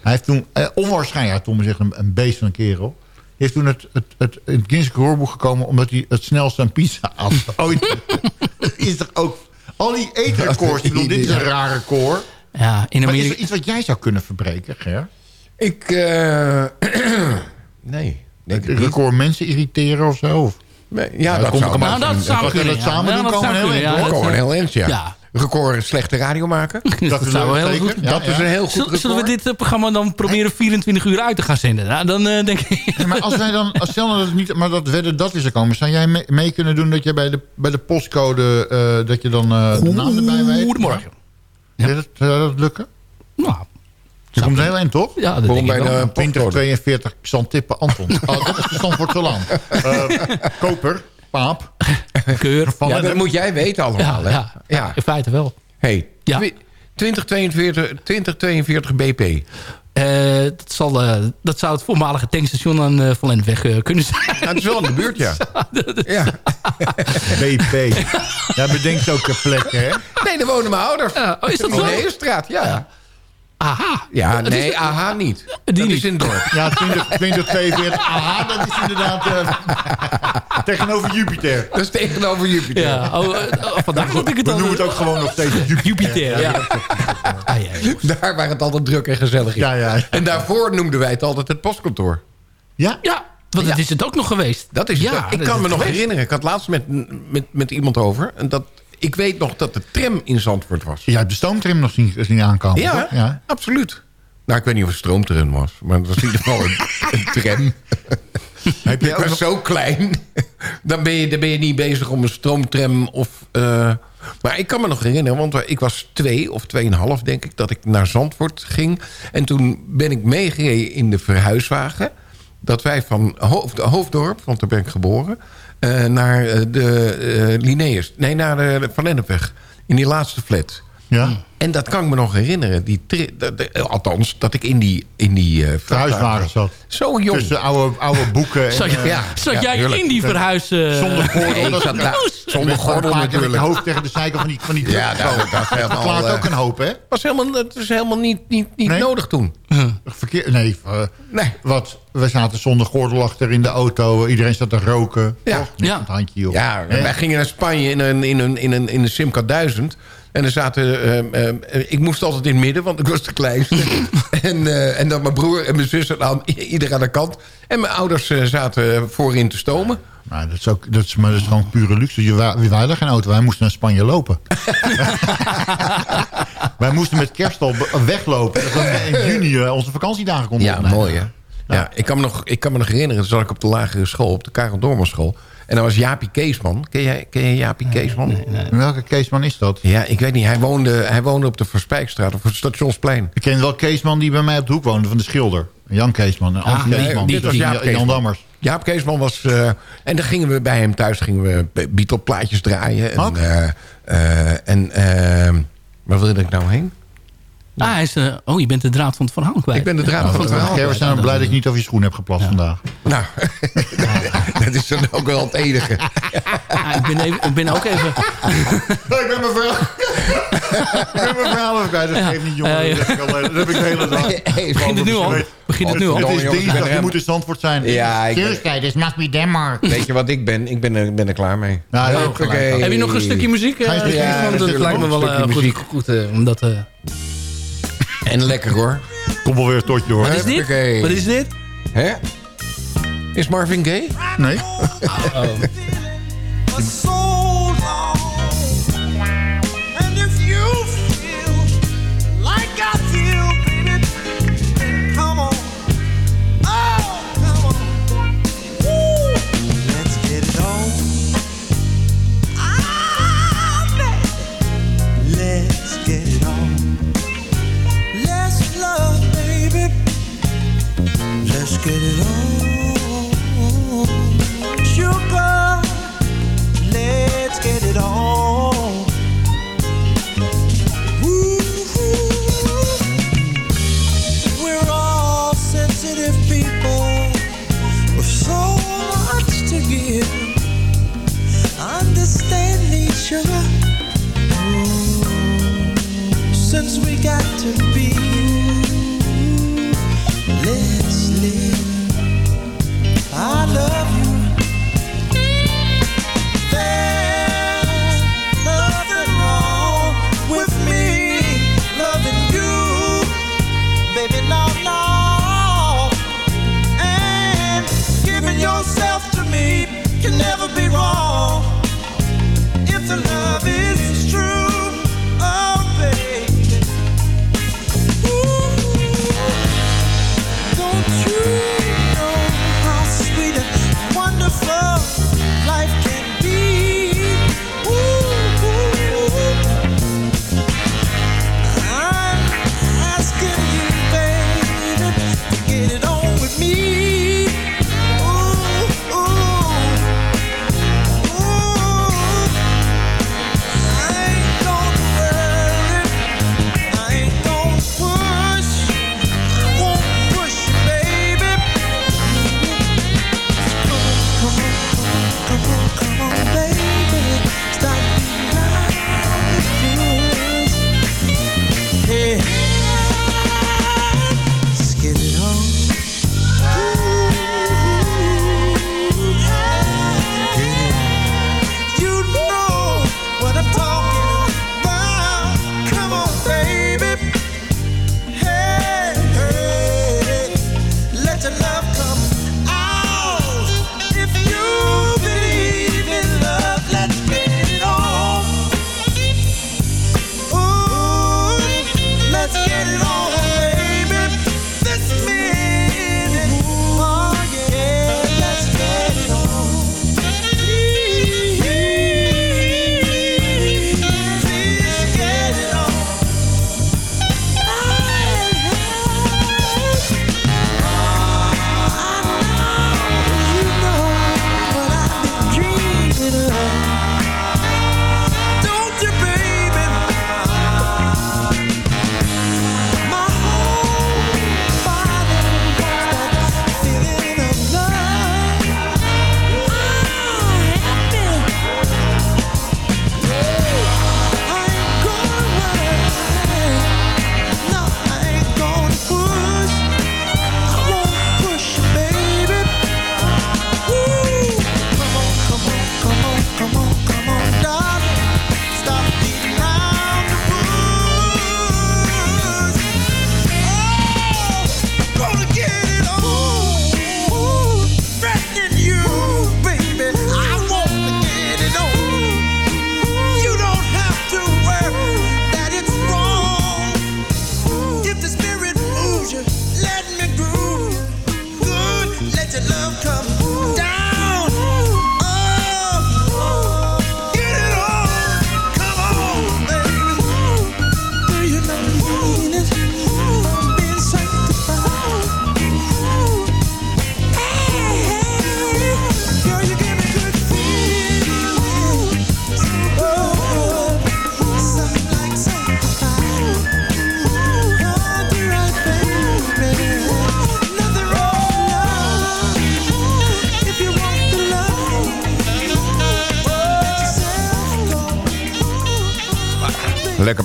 Hij heeft toen, eh, onwaarschijnlijk, ja, Tom is echt een, een beest van een kerel. Heeft toen het, het, het, in het Guinness recordboek gekomen... omdat hij het snelste een pizza at. ooit. Dat is toch ook... Al die eetrecords, ik bedoel, dit is een raar record. Ja, in Maar is Amerika... er iets wat jij zou kunnen verbreken, Ger? Ik... eh, nee. Denk ik mensen irriteren of zo? Ja, dat dat, komt allemaal- Nou, dat zou kunnen, dat ja. samen doen, dat komen heel eind, dat- heel eens, ja. Record slechte radio maken. Dat is zou heel goed. Ja, dat is een heel goed Zullen, record. zullen we dit eh, programma dan proberen 24 uur uit te gaan zenden? Nou, dan eh, denk ik... Ja, maar als wij dan, als stel nou dat het niet, maar dat wedden dat is er komen, zou jij mee, mee kunnen doen dat je bij de, bij de postcode, eh, dat je dan eh, de naam erbij weet? Goedemorgen. Dat, zou dat lukken? Nou, Je komt heel eind, toch? Ja, dat Waarom denk ik bij de 2042 Xantippe Anton. Oh, dat is de Stanford Salaan. Eh koper, paap. Keur. Van- Ja, dat moet jij weten allemaal, ja, hè? ja, ja, in feite wel. Hey, Ja. twi- 2042, 2042 BP. Eh, dat, zal, eh, dat zou het voormalige tankstation aan uh, Van kunnen zijn. Het is wel in de buurt, ja. ja. BP. Jij bedenkt ook de plekken, hè? Nee, daar wonen mijn ouders. Ja, oh, is dat in zo? de Heerstraat, ja. Aha. Ja, Dat nee, is- aha niet. Die dat niet. is in het dorp. Ja, 20, 2042. Aha, dat is inderdaad eh, tegenover Jupiter. Dat is tegenover Jupiter. Ja, oh, oh, vandaag had ik het We noemen het ook gewoon nog steeds Jupiter. Jupiter. Ja. Ah, ja. Daar waar het altijd druk en gezellig is. Ja, ja. En daarvoor noemden wij het altijd het postkantoor. Ja? ja, want dat is het ook nog geweest. Dat is ja, het. Ik dat kan me nog geweest. herinneren. Ik had laatst met, met, met iemand over. En dat, ik weet nog dat de tram in Zandvoort was. Hebt de stoomtrim nog zien, zien aankomen. Ja, ja. absoluut. Nou, ik weet niet of het stroomtram was. Maar het was in ieder geval een, een tram. Heb je was zo klein. Dan ben, je, dan ben je niet bezig om een stroomtram of... eh, maar ik kan me nog herinneren, want ik was twee of tweeënhalf, denk ik... dat ik naar Zandvoort ging. En toen ben ik meegereden in de verhuiswagen. Dat wij van Hoofd, Hoofddorp, want daar ben ik geboren... eh, naar eh, de eh Linnaeus. Nee, naar de Van Lennepweg. In die laatste flat. Ja? En dat kan ik me nog herinneren. Die dat- dat- althans, dat ik in die, in die eh, Verhuiswagen zat. Zo jong. Tussen oude, oude boeken en... Zat, eh, ja, zat ja, jij in die verhuis... eh, Zonder gordel. Dat zat daar zonder gordel met je natuurlijk. hoofd tegen de zijkant van die, van die Ja, dat- dat helemaal, Dat eh, ook een hoop, hè? was helemaal, het is helemaal niet, niet, niet Nee? nodig toen. Verkeer, nee, eh, Nee. wat, we zaten zonder gordel achter in de auto. Iedereen zat te roken. Ja. Toch? Met Ja. handje op. Ja, wij gingen naar Spanje in een, in een, in een, in een Simca 1000. En er zaten... eh, eh, ik moest altijd in het midden, want ik was de kleinste. en, eh, en dan mijn broer en mijn zus aan, ieder aan de kant. En mijn ouders eh, zaten voorin te stomen. Nou, dat is, ook, dat, is, maar dat is gewoon pure luxe. Je, wij hadden geen auto, wij moesten naar Spanje lopen. wij moesten met kerst al weglopen. Dat we in juni onze vakantiedagen konden Ja, opnemen. mooi hè. Ja, ik, kan me nog, ik kan me nog herinneren, toen zat ik op de lagere school, op de Karel Dormerschool. En dat was Jaapie Keesman. Ken jij, ken jij Jaapie Keesman? Welke Keesman is dat? Ja, ik weet niet. Hij woonde, hij woonde op de Verspijkstraat of het Stationsplein. Ik ken wel Keesman die bij mij op de hoek woonde, van de schilder. Jan Keesman en nee, Keesman. dit was Die- Jaap Jan Keesman. Dammers. Jaap Keesman was... eh, en dan gingen we bij hem thuis gingen we Beatle-plaatjes draaien. En, eh, eh, en eh, waar wilde ik nou heen? Ah, hij is, eh, oh, je bent de draad van het verhaal kwijt. Ik ben de draad van het verhaal. We zijn blij dat je niet over je schoen hebt geplast vandaag. Nou, dat is dan ook wel het enige. Ah, ik, ben even, ik ben ook even... ik ben mijn verhaal. ik ben mijn verhaal even kwijt. Dat geeft niet, jongen. Ja, ja. Dat heb ik dat heb ik de hele dag. Begint het nu al? Begint het nu al? Het is ik dinsdag, je moet in Zandvoort zijn. Ja, ik kijk, this must be Denmark. Weet je wat ik ben? Ik ben er, ben er klaar mee. Nou. Heb je nog een stukje muziek? Eh, Ja, het lijkt me wel een eh, stukje goed, omdat... eh, En lekker hoor. Kom wel weer een totje door. wat is dit? Wat is dit? Hè? Is Marvin gay? Nee? for get it on. Sugar, let's get it on. We're all sensitive people with so much to give. Understand each other. Since we got to be, let's live. I love you.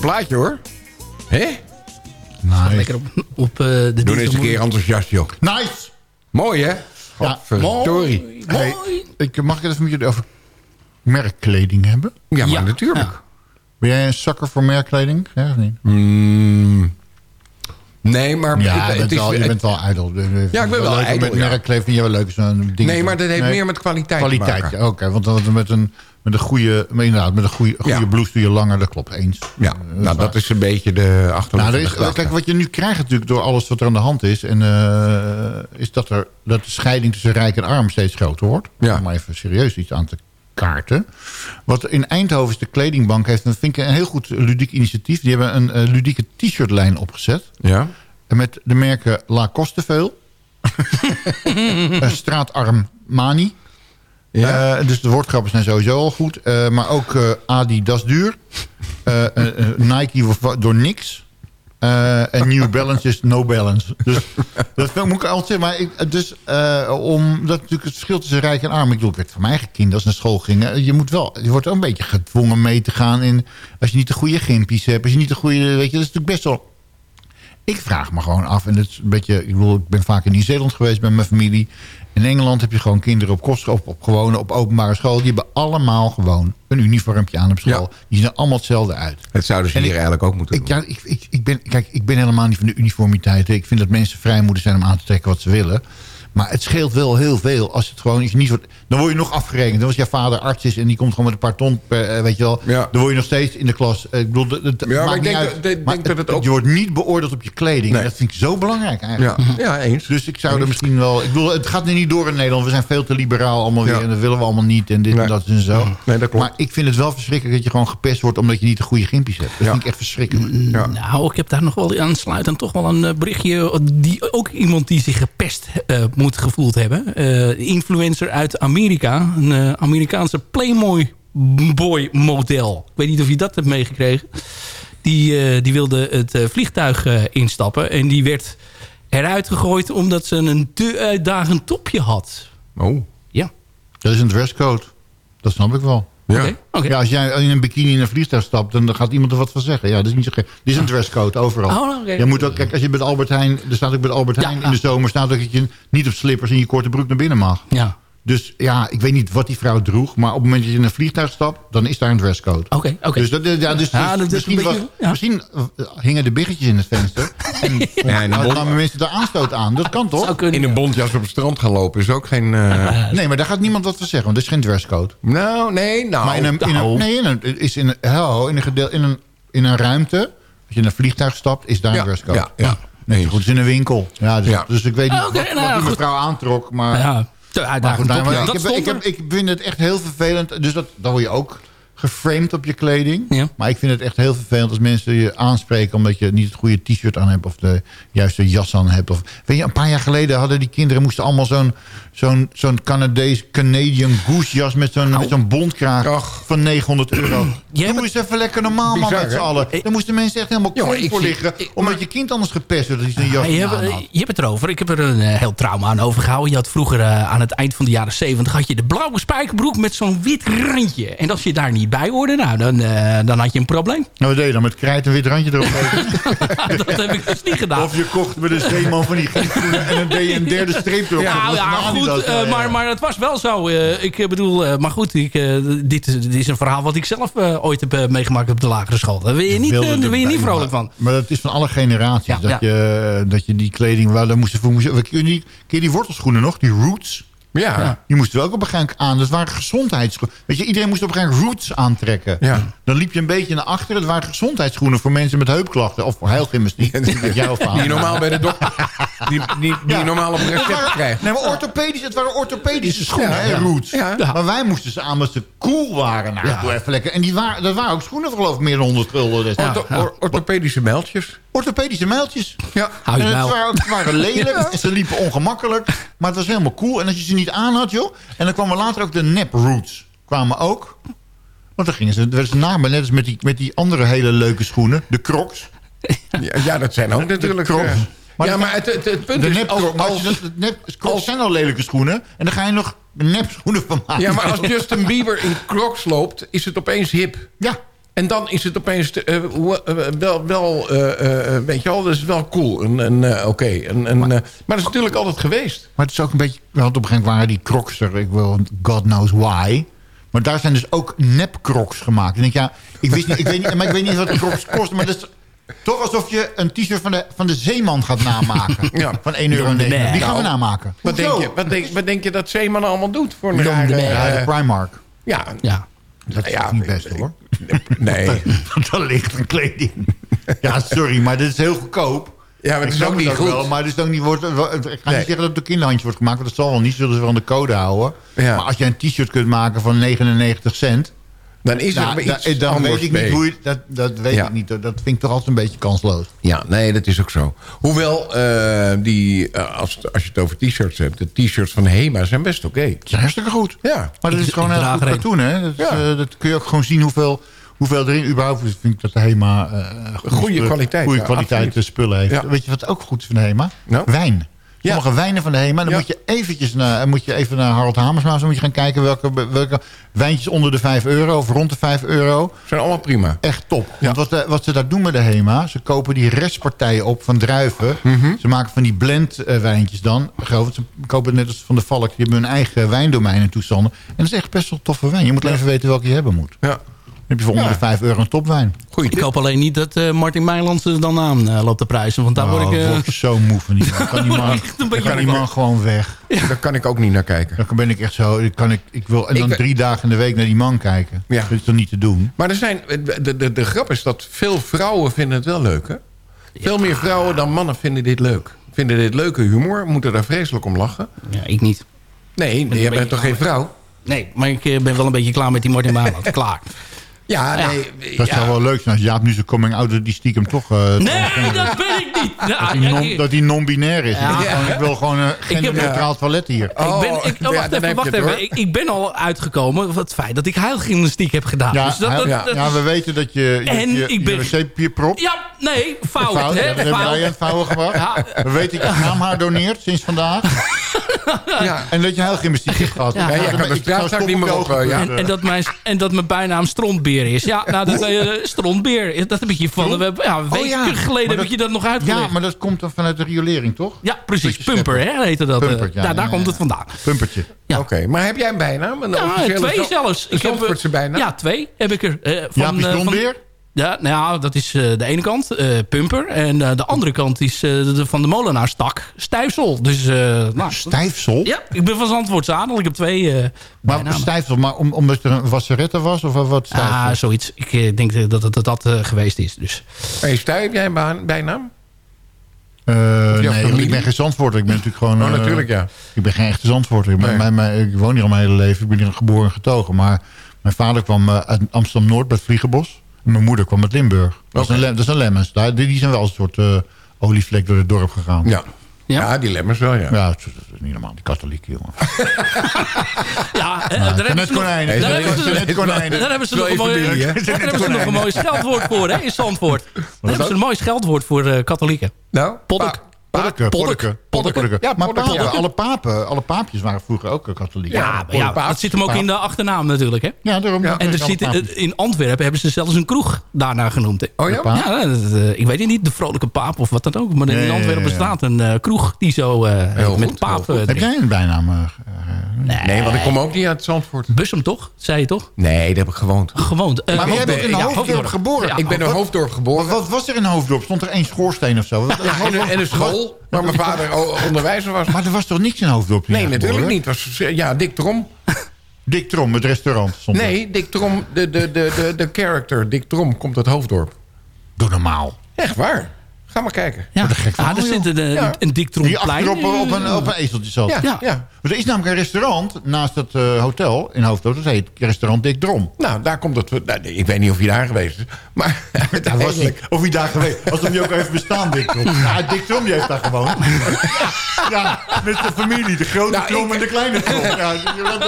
Plaatje hoor. Hé? Nice. Lekker op, op eh, de Doe eens een keer enthousiast, joh. Nice! Mooi, hè? Ja. Hey, ik, mag ik het even met jullie over merkkleding hebben? Ja, maar Ja. natuurlijk. Ben jij een zakker voor merkkleding? Ja, of niet? Mm, nee, maar... Ja, je het bent, is- wel, je bent wel ijdel. Ja, ik ben wel leuk ijdel, Met ja. vind je wel leuk. Zo'n ding. Nee, maar dat heeft meer met kwaliteit te Kwaliteit, maken. ja, oké. want dan met een, met een goede, maar inderdaad, met een goede, goede Ja. blouse doe je langer. Dat klopt, eens. Ja, Eh, nou, dat is een beetje de achtergrond. Nou, is, kijk, wat je nu krijgt natuurlijk door alles wat er aan de hand is... En, eh, is dat, er, dat de scheiding tussen rijk en arm steeds groter wordt. Ja. Om maar even serieus iets aan te kaarten. Wat in Eindhoven is de kledingbank heeft... dat vind ik een heel goed ludiek initiatief. Die hebben een eh, ludieke t-shirtlijn opgezet. Ja? En Met de merken La Costeveel. Eh, Straatarm Mani. Ja. Eh, dus de woordgrappen zijn sowieso al goed. Maar ook Adi, dat is duur. Nike door niks. Eh, en New Balance is no balance. Dus dat moet ik altijd zeggen. Maar ik, dus, eh, omdat natuurlijk het verschil tussen rijk en arm... Ik bedoel, ik werd van mijn eigen kind als naar school gingen. Je, moet wel, je wordt ook een beetje gedwongen mee te gaan. In, als je niet de goede gimpies hebt. Als je niet de goede... Weet je, dat is natuurlijk best wel... Ik vraag me gewoon af, en het een beetje, ik bedoel, ik ben vaak in Nieuw-Zeeland geweest met mijn familie. In Engeland heb je gewoon kinderen op kost, op, op gewone, op openbare school. Die hebben allemaal gewoon een uniformpje aan op school. Die zien er allemaal hetzelfde uit. Het zouden ze En hier ik- eigenlijk ook moeten Ik, doen. ja, ik, ik, ik, ben, kijk, ik ben helemaal niet van de uniformiteit. Ik vind dat mensen vrij moeten zijn om aan te trekken wat ze willen. Maar het scheelt wel heel veel als het gewoon is niet wordt. Dan word je nog afgerekend. Dan als jouw vader arts is en die komt gewoon met een paar ton, per, eh, weet je wel. Ja. Dan word je nog steeds in de klas. eh, Ik bedoel, dat- dat Ja, maar maakt ik niet denk uit. dat- ik Maar denk dat het ook- Je wordt niet beoordeeld op je kleding. Nee. Dat vind ik zo belangrijk Ja, eigenlijk. ja, eens. Dus ik zou er misschien wel... Ik bedoel, het gaat nu niet door in Nederland. We zijn veel te liberaal allemaal weer. Ja. En dat willen we allemaal niet. En dit Nee. en dat en zo. Nee, dat klopt. Maar ik vind het wel verschrikkelijk dat je gewoon gepest wordt... omdat je niet de goede gimpjes hebt. Dat Ja. vind ik echt verschrikkelijk. Ja. Nou, ik heb daar nog wel aansluitend toch wel een eh, berichtje. Die, ook iemand die zich gepest eh, moet gevoeld hebben. Eh influencer uit Amerika. Een eh, Amerikaanse Playboy model. Ik weet niet of je dat hebt meegekregen. Die, eh, die wilde het vliegtuig instappen. En die werd eruit gegooid omdat ze een te uitdagend topje had. Oh. Ja. Dat is een dresscode. Dat snap ik wel. Ja. Ja, als jij in een bikini in een vliegtuig stapt... dan gaat iemand er wat van zeggen. Ja, dat is niet zo gek. Dit is een dresscode overal. Oh. Je moet ook, kijk, als je bij de Albert Heijn... er staat ook bij de Albert Heijn ja. in de zomer... staat ook dat je niet op slippers en je korte broek naar binnen mag. Ja. Dus ja, ik weet niet wat die vrouw droeg... maar op het moment dat je in een vliegtuig stapt... dan is daar een dresscode. Oké, oké. Dus, dat, ja, dus, Ja, dus dat is een misschien, beetje- was- ja. misschien eh, hingen de biggetjes in het venster. en Ja, en de bond- namen mensen daar aanstoot aan. Dat kan toch? Zou kunnen. In een bontjas op het strand gaan lopen is ook geen... eh, Nee, maar daar gaat niemand wat van zeggen. Want dat is geen dresscode. nou, nee, nou... maar in een, in nou. een, nee, in een, is in een, hello, in een, gedeel, in een, in een ruimte... als je in een vliegtuig stapt, is daar Ja, een dresscode. ja, ja. Nee, goed, het is in een winkel. Ja, dus, Ja. dus ik weet niet wat, nou, wat die goed. mevrouw aantrok. Maar, ja. Te uitdagend nou, Dat ik, heb, ik, heb, ik vind het echt heel vervelend. Dus dat, dan word je ook geframed op je kleding. Ja. Maar ik vind het echt heel vervelend als mensen je aanspreken... omdat je niet het goede t-shirt aan hebt of de juiste jas aan hebt. Of, weet je, een paar jaar geleden hadden die kinderen... moesten allemaal zo'n zo'n zo'n Canadees Canadian Goose jas... met zo'n met zo'n bondkraag van 900 euro. Jij Doe eens even lekker normaal, man, met z'n allen. Dan moesten mensen echt helemaal ik voor liggen... ik- omdat je kind anders gepest werd dat hij zijn jas Ja, je, hebt, je hebt het erover. Ik heb er een eh, heel trauma aan overgehouden. Je had vroeger eh, aan het eind van de jaren 70 had je de blauwe spijkerbroek met zo'n wit randje. En als je daar niet bij hoorde, nou, dan, eh, dan had je een probleem. Nou, wat deed je dan? Met krijt een wit randje erop dat heb ik dus niet gedaan. Of je kocht met een zeeman van die en dan deed je een derde streep erop. Dat ja, goed, Adidas, eh, ja. maar, maar het was wel zo. eh, ik eh, bedoel, eh, maar goed, ik, eh, dit, is, dit is een verhaal wat ik zelf eh, ooit heb eh, meegemaakt op de lagere school. Daar ben je niet, wilde eh, daar ben je erbij, niet vrolijk van. Maar dat is van alle generaties. Ja, dat, ja. Je, dat je die kleding... Waar, daar voor, moest, je die, ken je die wortelschoenen nog? Die roots? Ja. Die moesten we ook op een gegeven moment aan. Dat waren gezondheidsschoenen. Weet je, iedereen moest op een gegeven moment roots aantrekken. Ja. Dan liep je een beetje naar achter. Dat waren gezondheidsschoenen voor mensen met heupklachten. Of voor heilgymnastiek. Met jouw Die je normaal bij de dokter... Die, die, die Ja. je normaal op een recept waren, krijgt. nee, maar orthopedisch, het waren orthopedische schoenen, Ja, hè, ja. roots. Ja. Maar wij moesten ze aan omdat ze cool waren. Nou, even lekker. En die waren, dat waren ook schoenen geloof ik meer dan 100 gulden. Ortho- or- orthopedische mijltjes. Orthopedische mijltjes. Ja. Hou je En het, waren, het waren lelijk en ze liepen ongemakkelijk. Maar het was helemaal cool. En als je ze niet aan had, joh. En dan kwamen later ook de nep roots. Kwamen ook. Want dan gingen ze, werden ze na, maar net als met die, met die andere hele leuke schoenen. De crocs. Ja, ja, dat zijn ook natuurlijk... Crocs. eh, Maar ja, maar het, het, het punt De is... nep Als, als dat- nep crocs zijn al lelijke schoenen. En dan ga je nog nep schoenen van maken. ja, maar als Justin Bieber in Crocs loopt, is het opeens hip. Ja. En dan is het opeens eh, eh, wel, wel eh, eh, weet je wel, dat is wel cool. En, en eh, oké. En, en, eh, maar dat is natuurlijk altijd geweest. Maar het is ook een beetje... We hadden op een gegeven moment waren die crocs er. Ik wil God knows why. Maar daar zijn dus ook nep-crocs gemaakt. En ik denk, ja, ik, wist niet, ik, weet niet, maar ik weet niet wat de crocs kosten. Maar dat is toch alsof je een t-shirt van de, van de Zeeman gaat namaken. Ja. Van 1,90 euro. Die gaan we Nou, namaken. Wat denk, je, wat, denk, wat denk je dat Zeeman allemaal doet voor een rare... Ja, de Primark. ja, Ja. Dat is Ja, niet best hoor. nee. Want daar ligt een kleding. Ja, sorry, maar dit is heel goedkoop. Ja, maar het is ook niet goed. Wel, maar het is ook niet, wordt, ik ga Nee. niet zeggen dat het door kinderhandjes wordt gemaakt. Want dat zal wel niet. Zullen ze wel aan de code houden. Ja. Maar als je een t-shirt kunt maken van 99 cent... Dan is er nou, iets da- dan anders weet ik niet hoe je... Dat, dat weet Ja. ik niet. Dat vind ik toch altijd een beetje kansloos. Ja, nee, dat is ook zo. Hoewel, eh, die, eh, als, als je het over t-shirts hebt... de t-shirts van Hema zijn best oké. Het is hartstikke goed. Ja. Maar dat is gewoon een heel goed cartoon, hè? Dat, Ja. eh, dat kun je ook gewoon zien hoeveel, hoeveel erin überhaupt... is. vind ik dat de HEMA... eh, Goede kwaliteit, Goede ja, kwaliteit absoluut. spullen heeft. Ja. Weet je wat ook goed is van de HEMA? Nou? Wijn. Ja. Sommige wijnen van de HEMA. Dan moet je eventjes naar, moet je even naar Harold Hamersma. Dan moet je gaan kijken welke, welke wijntjes onder de 5 euro... of rond de 5 euro. Zijn allemaal prima. Echt top. Want wat, de- wat ze daar doen met de HEMA... ze kopen die restpartijen op van druiven. Mhm. Ze maken van die blend eh, wijntjes dan. Geloof Ze kopen net als van de Valk. Die hebben hun eigen wijndomein en toestanden. En dat is echt best wel toffe wijn. Je moet even weten welke je hebben moet. Ja. Heb je voor onder Ja. de 5 euro een topwijn. Goeie Ik hoop alleen niet dat eh, Martin Meiland ze dan aan eh, loopt te prijzen. Want daar Oh, word ik... eh, word ik zo moe van die man. Kan die man, beetje kan die man gewoon weg. Daar kan ik ook niet naar kijken. Dan ben ik echt zo... Ik, kan ik, ik wil, en dan Ik- drie dagen in de week naar die man kijken. Ja. Dat is toch niet te doen? Maar er zijn, de, de, de grap is dat veel vrouwen vinden het wel leuk, hè? Veel meer vrouwen dan mannen vinden dit leuk. Vinden dit leuke humor, moeten daar vreselijk om lachen. ja, ik niet. Nee, jij bent toch geen vrouw? Nee, maar ik ben wel een beetje klaar met die Martin Meiland. klaar. Ja, Ja. nee. Dat ja. zou wel leuk zijn als Jaap nu zijn coming-out... die stiekem toch... eh, Nee, dat ben ik niet. Nou, Dat hij non- ik- non-binair is. Ja. Ik, wil gewoon- ik wil gewoon een genderneutraal toilet hier. Ik ben, Oh, ik, oh, wacht even, wacht even. Ik, ik ben al uitgekomen van het feit dat ik huilgymnastiek heb gedaan. Ja, Dus dat, dat- ja, dat- ja, we weten dat je je, En je, ik ben- je wc-papier propt. ja, nee, fout. Fout, hè, dat fout. aan het vouwen gebracht. Ja. We weten dat je naamhaar doneert sinds vandaag. Ja. En dat je huilgymnastiek hebt gehad. Ja, Ja, jij dan kan de niet meer op. ja. En, en, dat mijn, en dat mijn bijnaam Strontbeer is. Ja, nou, dat, eh, Strontbeer. Dat heb ik je van... we- Ja, weken Oh, ja. geleden heb je dat nog uitgelegd. Ja, maar dat komt dan vanuit de riolering, toch? Ja, precies. Pumper, hè, heette dat. eh. Pumper, ja, daar ja, komt ja. het vandaan. Pumpertje. Ja. Oké, maar heb jij een bijnaam? Een Ja, twee zelfs. Een Ik heb, eh, bijnaam? Ja, twee heb ik er. eh, van, eh, Strontbeer? Ja, nou ja, dat is eh, de ene kant, eh, Pumper. En eh, de andere kant is eh, de, van de molenaarstak, Stijfsel. Dus, eh, nou, Stijfsel? Ja, ik ben van Zandvoorts Zadel. Ik heb twee eh Maar bijnamen. stijfsel, maar om, omdat er een wasserette was? Of wat stijfsel? Ah, zoiets. Ik denk dat het dat, dat eh, geweest is. Dus. Hey, Stij, heb jij een bijnaam? Eh, jouw nee, ik ben geen zandvoorter. Ik ben natuurlijk gewoon... Oh, natuurlijk, ja. Ik ben geen echte zandvoorter. Ik, ben, Nee. mijn, mijn- ik woon hier al mijn hele leven. Ik ben hier geboren en getogen. Maar mijn vader kwam eh, uit Amsterdam-Noord bij het Vliegenbos. Mijn moeder kwam uit Limburg. Dat, is, een, dat is een Lemmens. Daar, die, zijn wel een soort eh, olievlek door het dorp gegaan. Ja. Ja? Ja, die lemmers wel, ja. Ja, dat is, niet normaal. Die katholieken, jongen. Ja, eh, Nou, daar hebben net ze nog- konijnen. daar hebben ze- net konijnen. Daar hebben ze nog een mooi- familie, hè? daar hebben ze nog een mooi scheldwoord voor, hè, in Zandvoort. Daar hebben ze een mooi scheldwoord voor eh, katholieken. Nou? Poddek. Poddeke, Poddeke. poddeke, poddeke. Ja, maar papen, alle, papen, alle paapjes waren vroeger ook eh, katholiek. Ja, maar ja, dat zit hem ook in de achternaam natuurlijk, hè. Ja, daarom. Ja. En er zit, in Antwerpen hebben ze zelfs een kroeg daarna genoemd. Hè. Oh ja? Ja, dat, eh, ik weet het niet, de Vrolijke Paap of wat dan ook. Maar in Antwerpen ja. bestaat een eh, kroeg die zo eh, Heel met goed, paap... heel Heb jij een bijnaam? eh, Nee, want ik kom ook niet uit Zandvoort. Bussum toch? Zei je toch? Nee, daar heb ik gewoond. Gewoon. eh, maar jij bent in Ja, Hoofddorp geboren. Ja, Ik ben in Hoofddorp geboren. Wat, was er in Hoofddorp? Stond er één schoorsteen of zo? En, een- en een school waar mijn vader onderwijzer was. Maar er was toch niks in Hoofddorp? Nee, natuurlijk niet. Was, ja, Dick Trom. Dick Trom, het restaurant. Er. Nee, Dick Trom, de, de, de, de, de character Dick Trom komt uit Hoofddorp. Doe normaal. Echt waar. Ga maar kijken. Ja, ah, er zit een, Ja. een dik Die tromplein. achterop op een, op een ezeltje zat. Ja, Ja. ja. Maar er is namelijk een restaurant naast het eh, hotel in Hoofddorp. Dat heet restaurant Dick Drom. Nou, daar komt het... Nou, ik weet niet of je daar geweest is. Maar Daar was uiteindelijk... Of hij daar geweest. Alsof hij ook heeft bestaan, Dick Trom. Ja, Dick Trom die heeft daar gewoond. Ja, met de familie. De grote Nou, Trom ik- en de kleine Trom. Ja,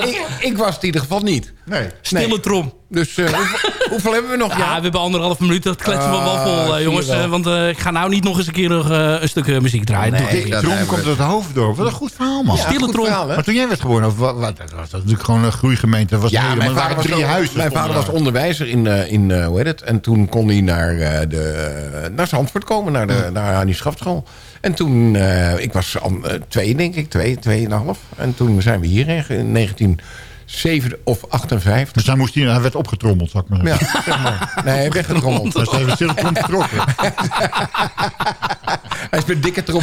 Ik, ik was het in ieder geval niet. nee. Stille Nee. trom. Dus eh, hoeveel, hoeveel hebben we nog? Ja, we hebben anderhalf minuut. Dat kletsen we wel Ah, vol, eh, zie je jongens. wel. want eh, ik ga nou niet nog eens een keer nog, een stuk muziek draaien. Nee, ik. Dick hebben komt uit Hoofddorp. Wat een goed verhaal, man. Ja, Stille trom. Maar toen jij werd geboren, of, wat, dat was natuurlijk gewoon een groeigemeente. Was ja, mijn vader, was drie huizen mijn vader was onderwijzer in, eh, in eh, hoe heet het? En toen kon hij naar, eh, de, naar Zandvoort komen, naar, de, naar die schaftschool. En toen, ik was twee denk ik, twee, tweeënhalf. En toen zijn we hierheen in 19... 7 of 58. Dus hij, moest hier, hij werd opgetrommeld, ik maar zeg maar. Nee, hij werd getrommeld. Hij is een stille trom getrokken. hij is met dikke trom.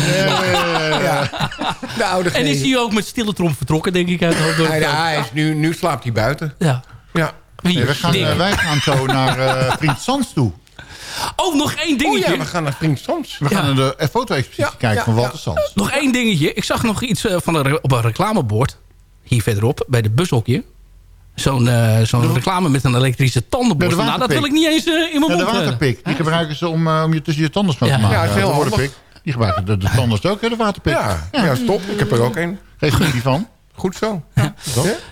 De oude en is hij ook met stille trom vertrokken, denk ik? Uit de ja, hij is nu, nu slaapt hij buiten. Ja. ja. Nee, wij, gaan, eh, wij gaan zo naar uh, Sans toe. Oh, nog één dingetje. Oh ja, we gaan naar Prins Sans. We gaan naar de eh, foto-expositie ja, kijken van Walter Sans. Nog één dingetje. Ik zag nog iets van op een reclamebord. Hier verderop, bij de bushokje. Zo'n eh, zo'n reclame met een elektrische tandenborstel. de Nou, dat wil ik niet eens eh, in mijn Ja, de mond. eh. waterpik. Die gebruiken ze om, om je tussen je tanden schoon te Ja. maken. Ja, is heel de handig. waterpik. Die gebruiken de, de tandarts ook, hè, de waterpik. Ja, ja, stop. Ik heb er ook een. Geef je die van? Goed zo.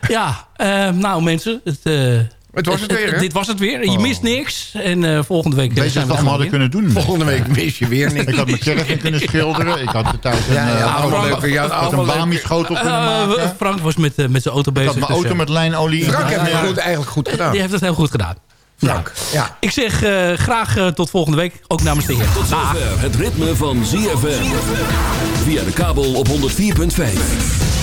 Ja, eh, nou mensen. Het, eh, Het was het weer, hè? Dit was het weer. Je mist niks. En eh, volgende week Weet je wat we allemaal hadden kunnen doen? Volgende week mis je weer niks. Ik had mijn caravan kunnen schilderen. Ik had thuis een, Ja, ja, eh, allemaal auto- leuke- ja, ik had allemaal een leuke- Bami-schotel kunnen Eh, maken. Frank was met, met zijn auto Ik bezig. had mijn dus, auto met lijnolie. Frank heeft Ja, het goed, eigenlijk goed gedaan. Die heeft het heel goed gedaan. Frank, ja. Ik zeg eh, graag eh, tot volgende week. Ook namens de heer. Tot zover het ritme van ZFM. Via de kabel op 104.5.